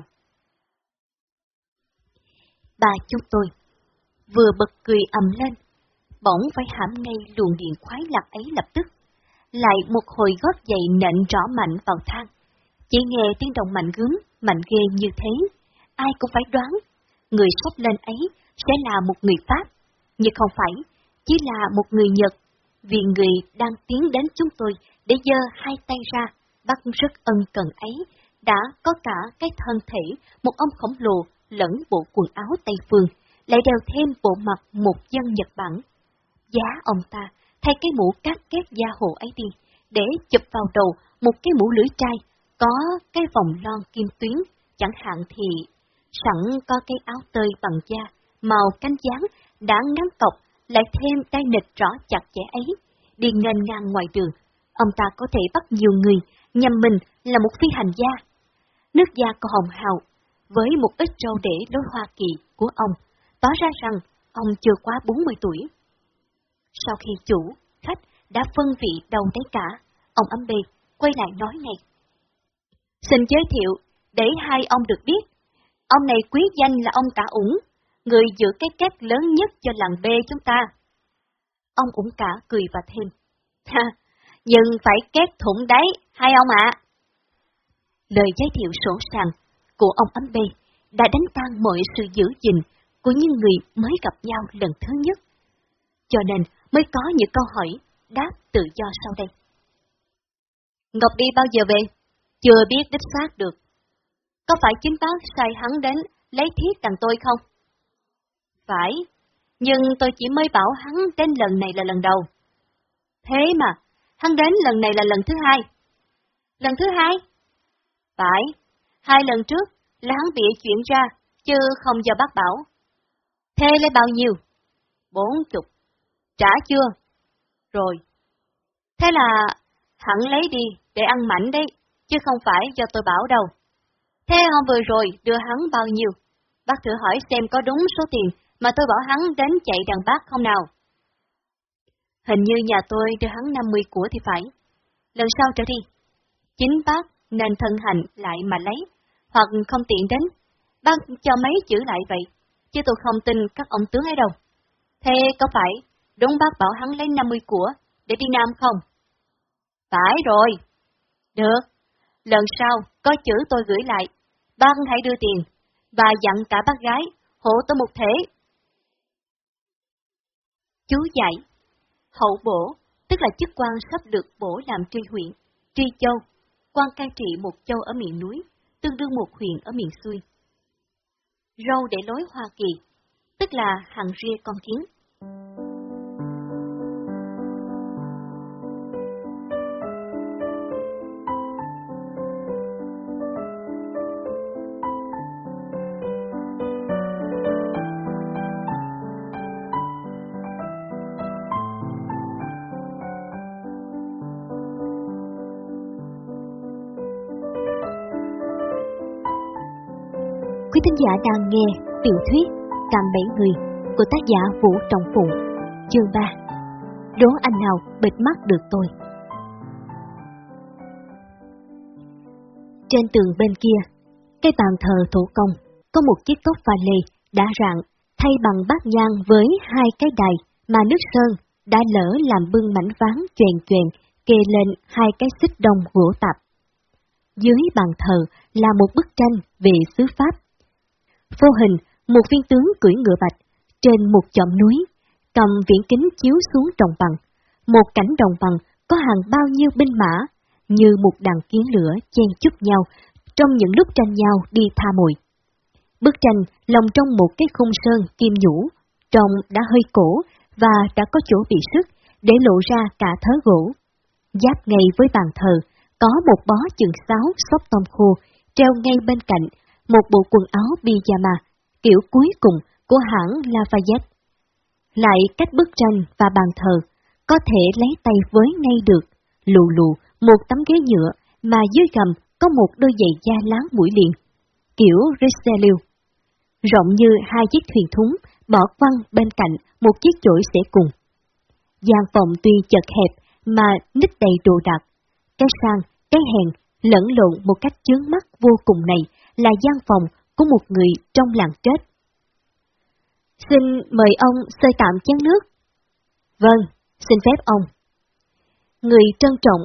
S1: Bà chúng tôi vừa bật cười ầm lên, bỗng phải hãm ngay luồng điện khoái lạc ấy lập tức. Lại một hồi gót giày nện rõ mạnh vào thang. Chỉ nghe tiếng động mạnh gớm, mạnh ghê như thế, ai cũng phải đoán, người sắp lên ấy sẽ là một người Pháp, nhưng không phải, chỉ là một người Nhật, vì người đang tiến đến chúng tôi để giơ hai tay ra, bắt rất ân cần ấy, đã có cả cái thân thể một ông khổng lồ lẫn bộ quần áo Tây Phương, lại đeo thêm bộ mặt một dân Nhật Bản giá ông ta thay cái mũ cắt kép da hồ ấy đi, để chụp vào đầu một cái mũ lưỡi trai, có cái vòng lon kim tuyến, chẳng hạn thì sẵn có cái áo tơi bằng da, màu cánh dáng, đã ngắn cọc, lại thêm đai nịch rõ chặt chẽ ấy, đi ngênh ngang ngoài đường, ông ta có thể bắt nhiều người, nhằm mình là một phi hành gia. Nước da có hồng hào, với một ít trâu để đối Hoa Kỳ của ông, tỏ ra rằng ông chưa quá 40 tuổi. Sau khi chủ, khách đã phân vị đầu đấy cả, ông âm bê quay lại nói ngay. Xin giới thiệu, để hai ông được biết, ông này quý danh là ông cả ủng, người giữ cái két lớn nhất cho làng B chúng ta. Ông ủng cả cười và thêm. Ha, nhưng phải két thủng đấy, hai ông ạ. Lời giới thiệu sổ sàng của ông âm bê đã đánh tan mọi sự giữ gìn của những người mới gặp nhau lần thứ nhất. Cho nên, mới có những câu hỏi đáp tự do sau đây. Ngọc đi bao giờ về? Chưa biết đích xác được. Có phải chính bác sai hắn đến lấy thiết đằng tôi không? Phải, nhưng tôi chỉ mới bảo hắn đến lần này là lần đầu. Thế mà, hắn đến lần này là lần thứ hai. Lần thứ hai? Phải, hai lần trước là hắn bị chuyển ra, chứ không do bác bảo. Thế lấy bao nhiêu? Bốn chục. Trả chưa? Rồi. Thế là hẳn lấy đi để ăn mảnh đấy, chứ không phải do tôi bảo đâu. Thế hôm vừa rồi đưa hắn bao nhiêu? Bác thử hỏi xem có đúng số tiền mà tôi bảo hắn đến chạy đàn bác không nào? Hình như nhà tôi đưa hắn 50 của thì phải. Lần sau trở đi, chính bác nên thân hành lại mà lấy, hoặc không tiện đến. Bác cho mấy chữ lại vậy, chứ tôi không tin các ông tướng ấy đâu. Thế có phải Đúng bác bảo hắn lấy 50 của, để đi Nam không? Phải rồi. Được. Lần sau, có chữ tôi gửi lại. Bác hãy đưa tiền, và dặn cả bác gái, hộ tôi một thế Chú dạy. Hậu bổ, tức là chức quan sắp được bổ làm tri huyện, tri châu, quan cai trị một châu ở miền núi, tương đương một huyện ở miền xuôi. Râu để lối Hoa Kỳ, tức là hàng ria con kiến. Quý thính giả đang nghe tiểu thuyết Cạm Bảy Người của tác giả Vũ Trọng phụ Chương 3 Đố anh nào bịt mắt được tôi Trên tường bên kia, cái bàn thờ thủ công có một chiếc cốc pha lê đã rạn thay bằng bát nhang với hai cái đài mà nước sơn đã lỡ làm bưng mảnh ván chuyền chuyền kê lên hai cái xích đông gỗ tạp. Dưới bàn thờ là một bức tranh về xứ Pháp. Vô hình, một viên tướng cưỡi ngựa bạch, trên một chòm núi, cầm viễn kính chiếu xuống đồng bằng. Một cảnh đồng bằng có hàng bao nhiêu binh mã, như một đàn kiến lửa chen chúc nhau trong những lúc tranh nhau đi tha mồi. Bức tranh lồng trong một cái khung sơn kim nhũ, trông đã hơi cổ và đã có chỗ bị sức để lộ ra cả thớ gỗ. Giáp ngay với bàn thờ, có một bó chừng sáo xốp tôm khô treo ngay bên cạnh một bộ quần áo pyjama, kiểu cuối cùng của hãng Lafayette. Lại cách bức tranh và bàn thờ, có thể lấy tay với ngay được, lù lù một tấm ghế nhựa mà dưới gầm có một đôi giày da láng mũi liền, kiểu Richelieu. Rộng như hai chiếc thuyền thúng, bỏ quăng bên cạnh một chiếc chổi sẽ cùng. gian phòng tuy chật hẹp mà nít đầy đồ đạc. Cái sang, cái hèn, lẫn lộn một cách chướng mắt vô cùng này là gian phòng của một người trong làng chết. Xin mời ông xơi tạm chén nước. Vâng, xin phép ông. Người trân trọng,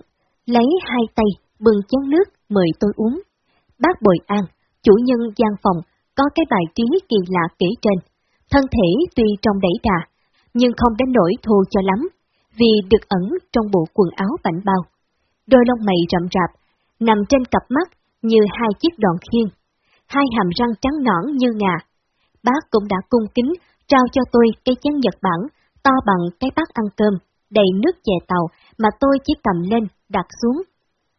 S1: lấy hai tay bưng chén nước mời tôi uống. Bác Bồi An, chủ nhân gian phòng, có cái bài trí kỳ lạ kể trên. Thân thể tuy trong đẩy đà, nhưng không đến nỗi thô cho lắm, vì được ẩn trong bộ quần áo bảnh bao. Đôi lông mày rậm rạp, nằm trên cặp mắt như hai chiếc đòn khiên, hai hàm răng trắng nõn như ngà. Bác cũng đã cung kính trao cho tôi cây chén Nhật Bản to bằng cái bát ăn cơm, đầy nước chè tàu mà tôi chỉ cầm lên, đặt xuống.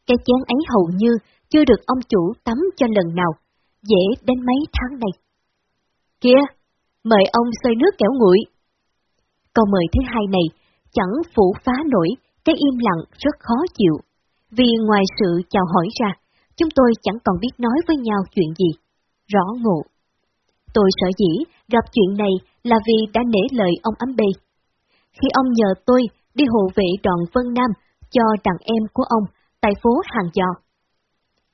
S1: Cái chén ấy hầu như chưa được ông chủ tắm cho lần nào, dễ đến mấy tháng này. Kia, mời ông xơi nước kẻo nguội. Câu mời thứ hai này chẳng phủ phá nổi cái im lặng rất khó chịu, vì ngoài sự chào hỏi ra, chúng tôi chẳng còn biết nói với nhau chuyện gì. Rõ ngộ. Tôi sợ dĩ gặp chuyện này là vì đã nể lời ông ấm bê. Khi ông nhờ tôi đi hộ vệ đoàn Vân Nam cho đàn em của ông tại phố Hàng Giò.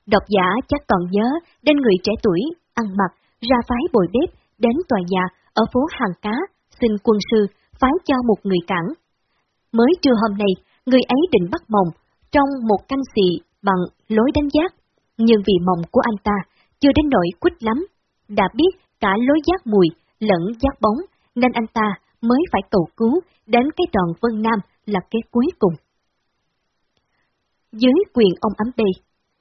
S1: Độc giả chắc còn nhớ đến người trẻ tuổi, ăn mặc, ra phái bồi bếp đến tòa nhà ở phố Hàng Cá, xin quân sư phái cho một người cản. Mới trưa hôm nay, người ấy định bắt mồng trong một canh xì bằng lối đánh giác, nhưng vì mộng của anh ta chưa đến nỗi quýt lắm, đã biết cả lối giác mùi lẫn giác bóng, nên anh ta mới phải cầu cứu đến cái đoàn Vân Nam là cái cuối cùng. Dưới quyền ông ấm bê,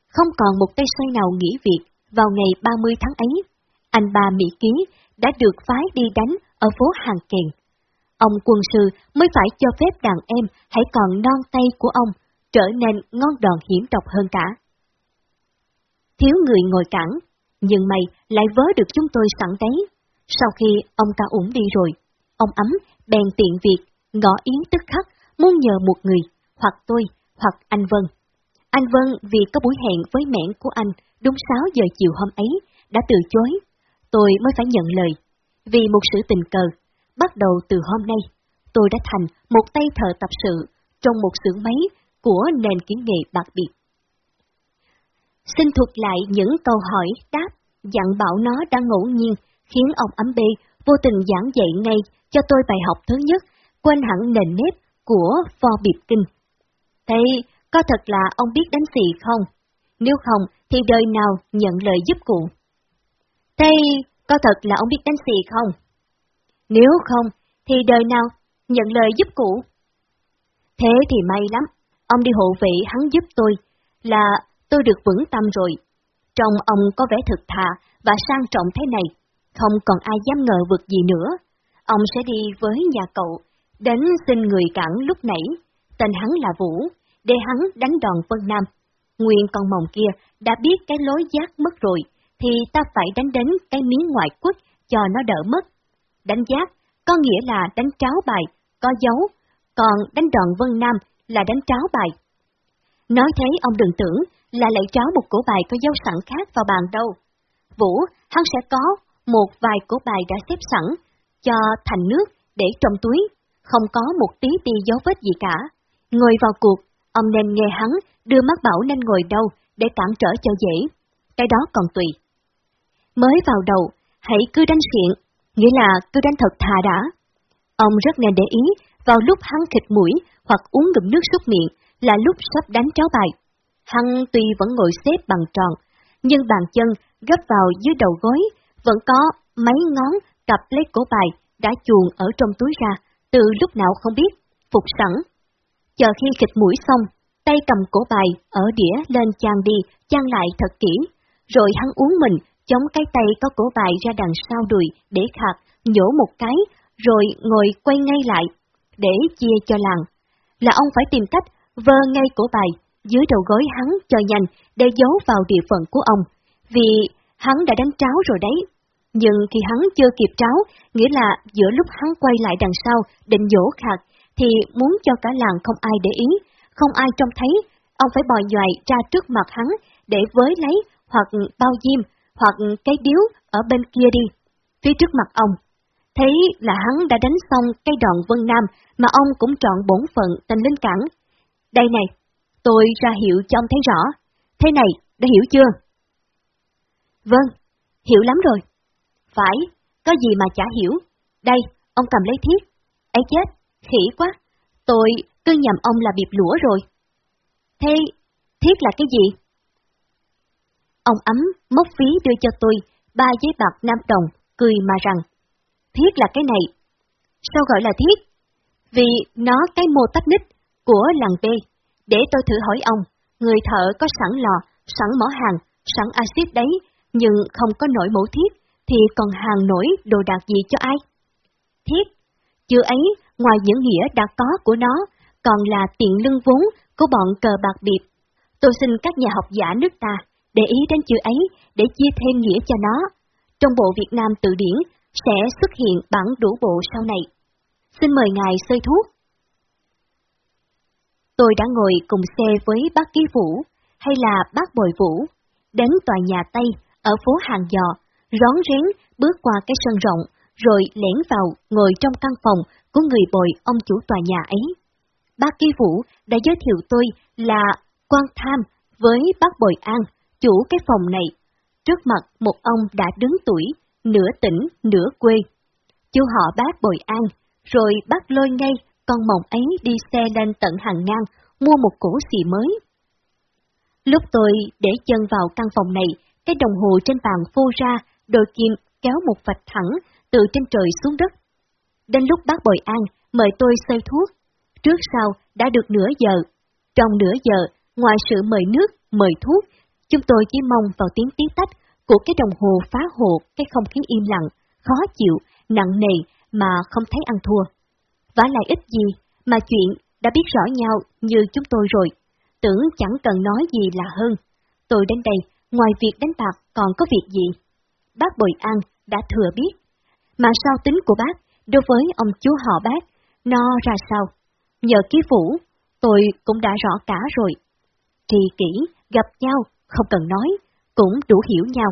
S1: không còn một tay xoay nào nghỉ việc vào ngày 30 tháng ấy, anh ba Mỹ Ký đã được phái đi đánh ở phố Hàng Kèn. Ông quân sư mới phải cho phép đàn em hãy còn non tay của ông trở nên ngon đòn hiểm độc hơn cả. Thiếu người ngồi cản, nhưng mày lại vớ được chúng tôi sẵn đấy. Sau khi ông ta ủng đi rồi, ông ấm bèn tiện việc, ngõ yến tức khắc, muốn nhờ một người, hoặc tôi, hoặc anh Vân. Anh Vân vì có buổi hẹn với mẹ của anh đúng 6 giờ chiều hôm ấy, đã từ chối. Tôi mới phải nhận lời. Vì một sự tình cờ, bắt đầu từ hôm nay, tôi đã thành một tay thợ tập sự trong một xưởng máy của nền kỹ nghệ đặc biệt. Xin thuật lại những câu hỏi, đáp, dặn bảo nó đã ngẫu nhiên, khiến ông ấm bê vô tình giảng dạy ngay cho tôi bài học thứ nhất, quên hẳn nền nếp của pho biệt kinh. Thế có thật là ông biết đánh xì không? Nếu không, thì đời nào nhận lời giúp cụ? Thế có thật là ông biết đánh xì không? Nếu không, thì đời nào nhận lời giúp cụ? Thế thì may lắm, ông đi hộ vệ hắn giúp tôi, là tôi được vững tâm rồi. Trong ông có vẻ thực thà và sang trọng thế này, không còn ai dám ngờ vực gì nữa. Ông sẽ đi với nhà cậu, đến xin người cản lúc nãy, tên hắn là Vũ, để hắn đánh đòn Vân Nam. Nguyên con mồng kia đã biết cái lối giác mất rồi, thì ta phải đánh đến cái miếng ngoại quốc cho nó đỡ mất. Đánh giác có nghĩa là đánh tráo bài, có dấu, còn đánh đòn Vân Nam là đánh tráo bài. Nói thế ông đừng tưởng là lại tráo một cổ bài có dấu sẵn khác vào bàn đâu. Vũ, hắn sẽ có một vài cổ bài đã xếp sẵn, cho thành nước để trong túi, không có một tí ti dấu vết gì cả. Ngồi vào cuộc, ông nên nghe hắn đưa mắt bảo nên ngồi đâu để cản trở cho dễ. Cái đó còn tùy. Mới vào đầu, hãy cứ đánh chuyện, nghĩa là cứ đánh thật thà đã. Ông rất nên để ý, vào lúc hắn khịt mũi hoặc uống ngụm nước súc miệng là lúc sắp đánh cháu bài. Hắn tuy vẫn ngồi xếp bằng tròn, nhưng bàn chân gấp vào dưới đầu gối, vẫn có mấy ngón cặp lấy cổ bài đã chuồn ở trong túi ra, từ lúc nào không biết, phục sẵn. Chờ khi khịch mũi xong, tay cầm cổ bài ở đĩa lên chan đi, chan lại thật kỹ, rồi hắn uống mình, chống cái tay có cổ bài ra đằng sau đùi để khạc, nhổ một cái, rồi ngồi quay ngay lại, để chia cho làng. Là ông phải tìm cách vơ ngay cổ bài dưới đầu gối hắn cho nhanh để giấu vào địa phận của ông, vì hắn đã đánh tráo rồi đấy. Nhưng khi hắn chưa kịp tráo, nghĩa là giữa lúc hắn quay lại đằng sau định dỗ khạc, thì muốn cho cả làng không ai để ý, không ai trông thấy, ông phải bò dòi ra trước mặt hắn để với lấy hoặc bao diêm hoặc cái điếu ở bên kia đi, phía trước mặt ông. Thấy là hắn đã đánh xong cây đòn Vân Nam mà ông cũng trọn bổn phận tên linh cảng. Đây này, tôi ra hiệu cho ông thấy rõ. Thế này, đã hiểu chưa? Vâng, hiểu lắm rồi. Phải, có gì mà chả hiểu. Đây, ông cầm lấy thiết. ấy chết, khỉ quá. Tôi cứ nhầm ông là biệp lũa rồi. Thế, thiết là cái gì? Ông ấm móc phí đưa cho tôi ba giấy bạc nam đồng, cười mà rằng, thiết là cái này. Sao gọi là thiết? Vì nó cái mô tách nít của làng B. Để tôi thử hỏi ông, người thợ có sẵn lò, sẵn mỏ hàng, sẵn axit đấy, nhưng không có nổi mẫu thiết, thì còn hàng nổi đồ đạc gì cho ai? Thiết, chữ ấy, ngoài những nghĩa đã có của nó, còn là tiện lưng vốn của bọn cờ bạc biệt. Tôi xin các nhà học giả nước ta để ý đến chữ ấy để chia thêm nghĩa cho nó. Trong bộ Việt Nam tự điển sẽ xuất hiện bản đủ bộ sau này. Xin mời ngài sơi thuốc. Tôi đã ngồi cùng xe với bác Ký Vũ, hay là bác Bồi Vũ, đến tòa nhà Tây ở phố Hàng Giò, rón rén bước qua cái sân rộng, rồi lẻn vào ngồi trong căn phòng của người bồi ông chủ tòa nhà ấy. Bác Ký Vũ đã giới thiệu tôi là quan tham với bác Bồi An, chủ cái phòng này. Trước mặt một ông đã đứng tuổi, nửa tỉnh, nửa quê. Chú họ bác Bồi An, rồi bác lôi ngay con mộng ấy đi xe lên tận hàng ngang, mua một cổ xì mới. Lúc tôi để chân vào căn phòng này, cái đồng hồ trên bàn phô ra, đôi kim kéo một vạch thẳng từ trên trời xuống đất. Đến lúc bác Bồi An mời tôi xây thuốc, trước sau đã được nửa giờ. Trong nửa giờ, ngoài sự mời nước, mời thuốc, chúng tôi chỉ mong vào tiếng tí tách của cái đồng hồ phá hộ cái không khí im lặng, khó chịu, nặng nề mà không thấy ăn thua. Vả lại ít gì mà chuyện đã biết rõ nhau như chúng tôi rồi, tưởng chẳng cần nói gì là hơn. Tôi đến đây, ngoài việc đánh bạc còn có việc gì? Bác Bồi An đã thừa biết. Mà sao tính của bác đối với ông chú họ bác, nó ra sao? Nhờ ký phủ, tôi cũng đã rõ cả rồi. Trì kỹ, gặp nhau, không cần nói, cũng đủ hiểu nhau.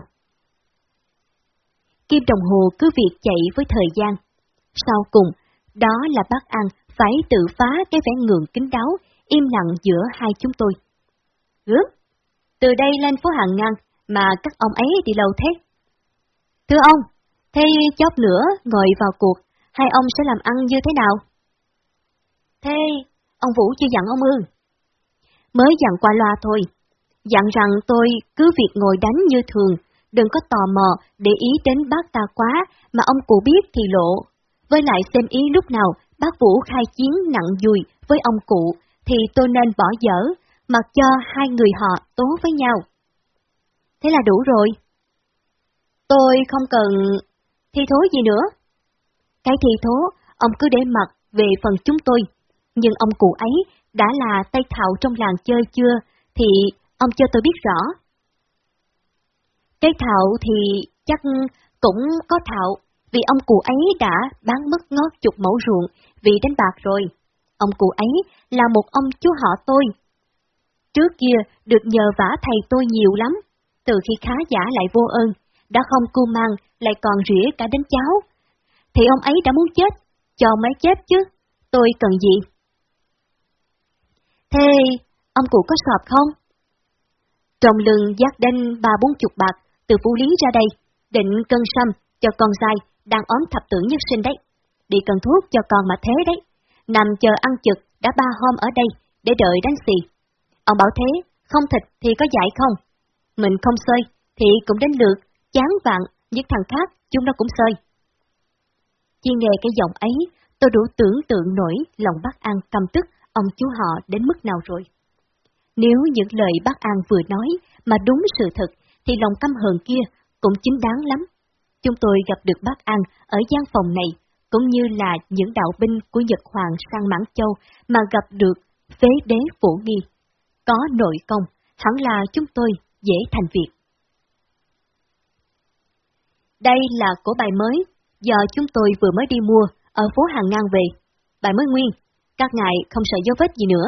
S1: Kim đồng hồ cứ việc chạy với thời gian. Sau cùng, đó là bác An phải tự phá cái vẻ ngượng kính đáo, im lặng giữa hai chúng tôi. Gớm, từ đây lên phố hàng ngang mà các ông ấy đi lâu thế. Thưa ông, thế chóp nữa ngồi vào cuộc, hai ông sẽ làm ăn như thế nào? Thế, ông Vũ chưa dặn ông ư? Mới dặn qua loa thôi, dặn rằng tôi cứ việc ngồi đánh như thường, đừng có tò mò để ý đến bác ta quá, mà ông cụ biết thì lộ. Với lại xem ý lúc nào bác Vũ khai chiến nặng dùi với ông cụ, thì tôi nên bỏ dở, mặc cho hai người họ tố với nhau. Thế là đủ rồi. Tôi không cần thi thố gì nữa. Cái thi thố, ông cứ để mặc về phần chúng tôi. Nhưng ông cụ ấy đã là tay thạo trong làng chơi chưa, thì ông cho tôi biết rõ. Cái thạo thì chắc cũng có thạo, vì ông cụ ấy đã bán mất ngót chục mẫu ruộng vì đánh bạc rồi. Ông cụ ấy là một ông chú họ tôi. Trước kia được nhờ vả thầy tôi nhiều lắm, từ khi khá giả lại vô ơn, đã không cu mang lại còn rỉa cả đến cháu. Thì ông ấy đã muốn chết, cho mấy chết chứ, tôi cần gì? Thế, ông cụ có sọp không? Trong lưng giác đinh ba bốn chục bạc từ Phú Lý ra đây, định cân xăm cho con dai đang ốm thập tử nhất sinh đấy. Đi cần thuốc cho con mà thế đấy. Nằm chờ ăn chực đã ba hôm ở đây để đợi đánh xì. Ông bảo thế, không thịt thì có dạy không? Mình không xơi thì cũng đến lượt, chán vạn, những thằng khác chúng nó cũng xơi. Chỉ nghe cái giọng ấy, tôi đủ tưởng tượng nổi lòng bác An căm tức ông chú họ đến mức nào rồi. Nếu những lời bác An vừa nói mà đúng sự thật, thì lòng căm hờn kia cũng chính đáng lắm. Chúng tôi gặp được bác An ở gian phòng này, cũng như là những đạo binh của Nhật Hoàng sang Mãn Châu mà gặp được phế đế Vũ nghi. Có nội công, hẳn là chúng tôi dễ thành việc. Đây là cổ bài mới, do chúng tôi vừa mới đi mua ở phố Hàng Ngang về. Bài mới nguyên, các ngài không sợ dấu vết gì nữa.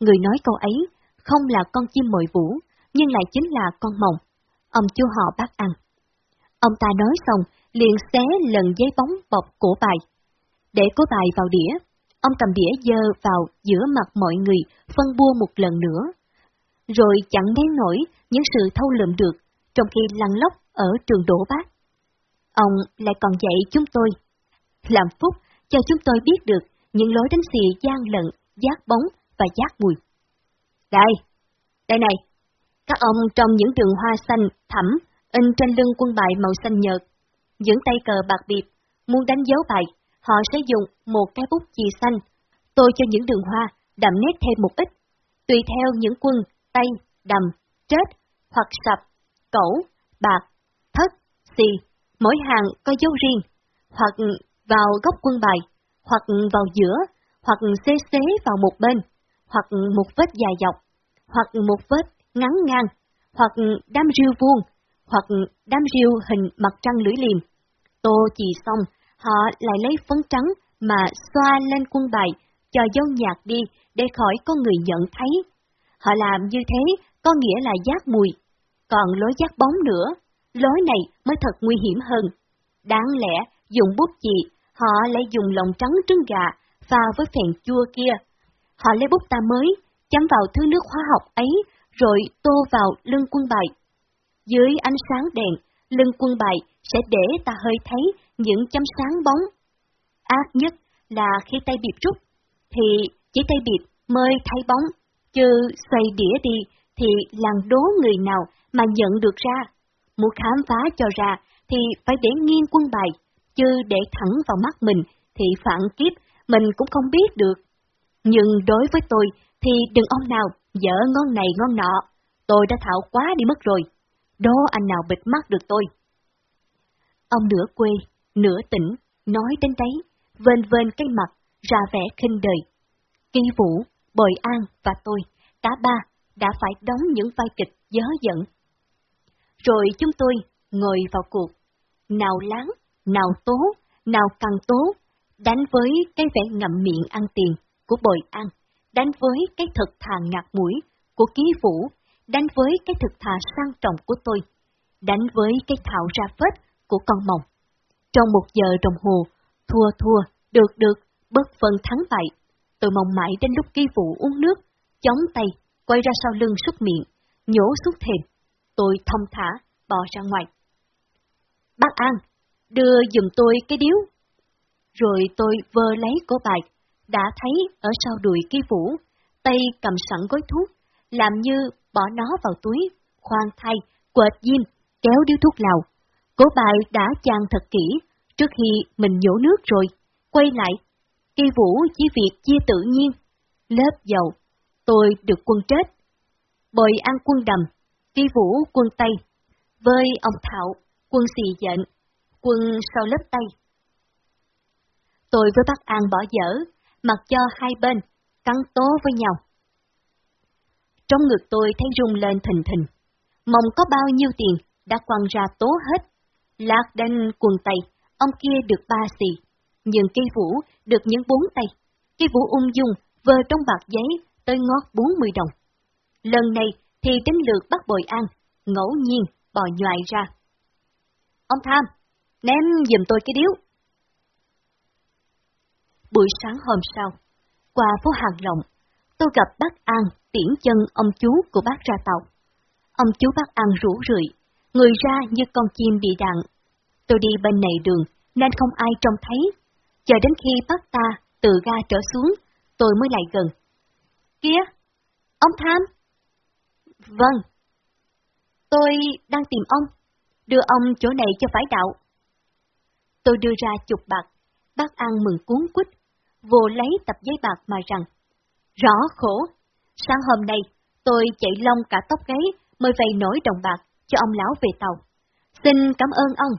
S1: Người nói câu ấy không là con chim mồi vũ, nhưng lại chính là con mộng, Ông chú họ bác ăn. Ông ta nói xong, liền xé lần giấy bóng bọc cổ bài. Để cổ bài vào đĩa, ông cầm đĩa dơ vào giữa mặt mọi người, phân bua một lần nữa. Rồi chẳng nén nổi những sự thâu lượm được, trong khi lăn lóc ở trường đổ bác. Ông lại còn dạy chúng tôi, làm phúc cho chúng tôi biết được những lối đánh xì gian lận, giác bóng và giác mùi. Đây, đây này, các ông trong những đường hoa xanh, thẳm, in trên lưng quân bài màu xanh nhợt, những tay cờ bạc biệt muốn đánh dấu bài, họ sẽ dùng một cái bút chì xanh, tôi cho những đường hoa, đậm nét thêm một ít, tùy theo những quân, tay, đầm, chết, hoặc sập, cẩu, bạc, thất, xì, mỗi hàng có dấu riêng, hoặc vào góc quân bài, hoặc vào giữa, hoặc xê xế vào một bên, hoặc một vết dài dọc, hoặc một vết ngắn ngang, hoặc đám rêu vuông, hoặc đám riêu hình mặt trăng lưỡi liềm. Tô chì xong, họ lại lấy phấn trắng mà xoa lên quân bài, cho dấu nhạt đi để khỏi có người nhận thấy. Họ làm như thế có nghĩa là giác mùi, còn lối giác bóng nữa, lối này mới thật nguy hiểm hơn. Đáng lẽ dùng bút chì, họ lại dùng lòng trắng trứng gà pha với phèn chua kia. Họ lấy bút ta mới, chấm vào thứ nước hóa học ấy, rồi tô vào lưng quân bài. Dưới ánh sáng đèn, lưng quân bài sẽ để ta hơi thấy những chấm sáng bóng. Ác nhất là khi tay bịp rút, thì chỉ tay bịp mới thấy bóng, chứ xoay đĩa đi thì làng đố người nào mà nhận được ra. Muốn khám phá cho ra thì phải để nghiêng quân bài, chứ để thẳng vào mắt mình thì phản kiếp mình cũng không biết được. Nhưng đối với tôi thì đừng ông nào dở ngon này ngon nọ, tôi đã thạo quá đi mất rồi, đó anh nào bịt mắt được tôi. Ông nửa quê, nửa tỉnh, nói đến đấy, vên vên cái mặt, ra vẻ khinh đời. Kỳ Vũ, Bồi An và tôi, cả ba, đã phải đóng những vai kịch dớ dẫn. Rồi chúng tôi ngồi vào cuộc, nào láng, nào tố, nào càng tố, đánh với cái vẻ ngậm miệng ăn tiền của Bồi An, đánh với cái thực thà ngạt mũi của Ký Vũ, đánh với cái thực thà sang trọng của tôi, đánh với cái thạo ra phết của con mồng. Trong một giờ đồng hồ, thua thua, được được, bất phân thắng bại. Tôi mong mãi đến lúc Ký vụ uống nước, chống tay, quay ra sau lưng xúc miệng, nhổ xuống thềm. Tôi thông thả, bò ra ngoài. Bác An, đưa dùm tôi cái điếu. Rồi tôi vơ lấy cổ bài, đã thấy ở sau đùi kỳ vũ, tay cầm sẵn gói thuốc, làm như bỏ nó vào túi, khoan thay, quệt diêm, kéo điếu thuốc lào. cố bài đã chàng thật kỹ, trước khi mình nhổ nước rồi, quay lại. Kỳ vũ chỉ việc chia tự nhiên, lớp dầu, tôi được quân chết. Bồi ăn quân đầm, kỳ vũ quân Tây, với ông Thạo, quân xì dện, quân sau lớp tay. Tôi với bác An bỏ dở, mặc cho hai bên, cắn tố với nhau. Trong ngực tôi thấy rung lên thình thình. Mong có bao nhiêu tiền, đã quăng ra tố hết. Lạc đanh quần tay, ông kia được ba xì, nhưng cây vũ được những bốn tay. Cây vũ ung dung, vơ trong bạc giấy, tới ngót bốn mươi đồng. Lần này thì đến lượt bắt bồi ăn, ngẫu nhiên bò nhoài ra. Ông Tham, ném giùm tôi cái điếu. Buổi sáng hôm sau, qua phố Hàng Lộng, tôi gặp bác An tiễn chân ông chú của bác ra tàu. Ông chú bác An rủ rượi, người ra như con chim bị đạn. Tôi đi bên này đường, nên không ai trông thấy. Chờ đến khi bác ta từ ga trở xuống, tôi mới lại gần. Kia, ông Tham? Vâng. Tôi đang tìm ông, đưa ông chỗ này cho phải đạo. Tôi đưa ra chục bạc, bác An mừng cuốn quýt, vô lấy tập giấy bạc mà rằng, rõ khổ, sáng hôm nay tôi chạy lông cả tóc gáy mới vay nổi đồng bạc cho ông lão về tàu. Xin cảm ơn ông.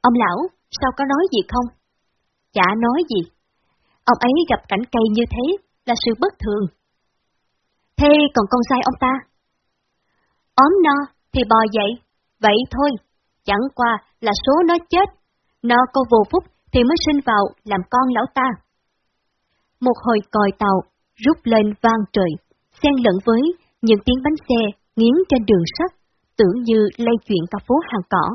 S1: Ông lão, sao có nói gì không? Chả nói gì. Ông ấy gặp cảnh cây như thế là sự bất thường. Thế còn con trai ông ta? Ốm no thì bò dậy, vậy thôi, chẳng qua là số nó chết. Nó có vô phúc thì mới sinh vào làm con lão ta. Một hồi còi tàu rút lên vang trời, xen lẫn với những tiếng bánh xe nghiến trên đường sắt, tưởng như lây chuyện cả phố hàng cỏ.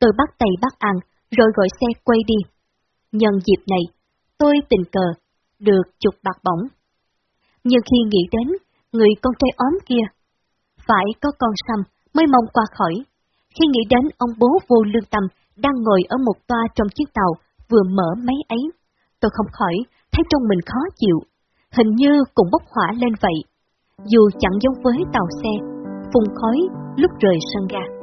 S1: Tôi bắt tay bắt ăn, rồi gọi xe quay đi. Nhân dịp này, tôi tình cờ, được chụp bạc bổng. Nhưng khi nghĩ đến người con trai ốm kia, phải có con xăm mới mong qua khỏi. Khi nghĩ đến ông bố vô lương tâm đang ngồi ở một toa trong chiếc tàu vừa mở máy ấy, tôi không khỏi thấy trong mình khó chịu, hình như cũng bốc hỏa lên vậy. Dù chẳng giống với tàu xe, phun khói lúc rời sân ga.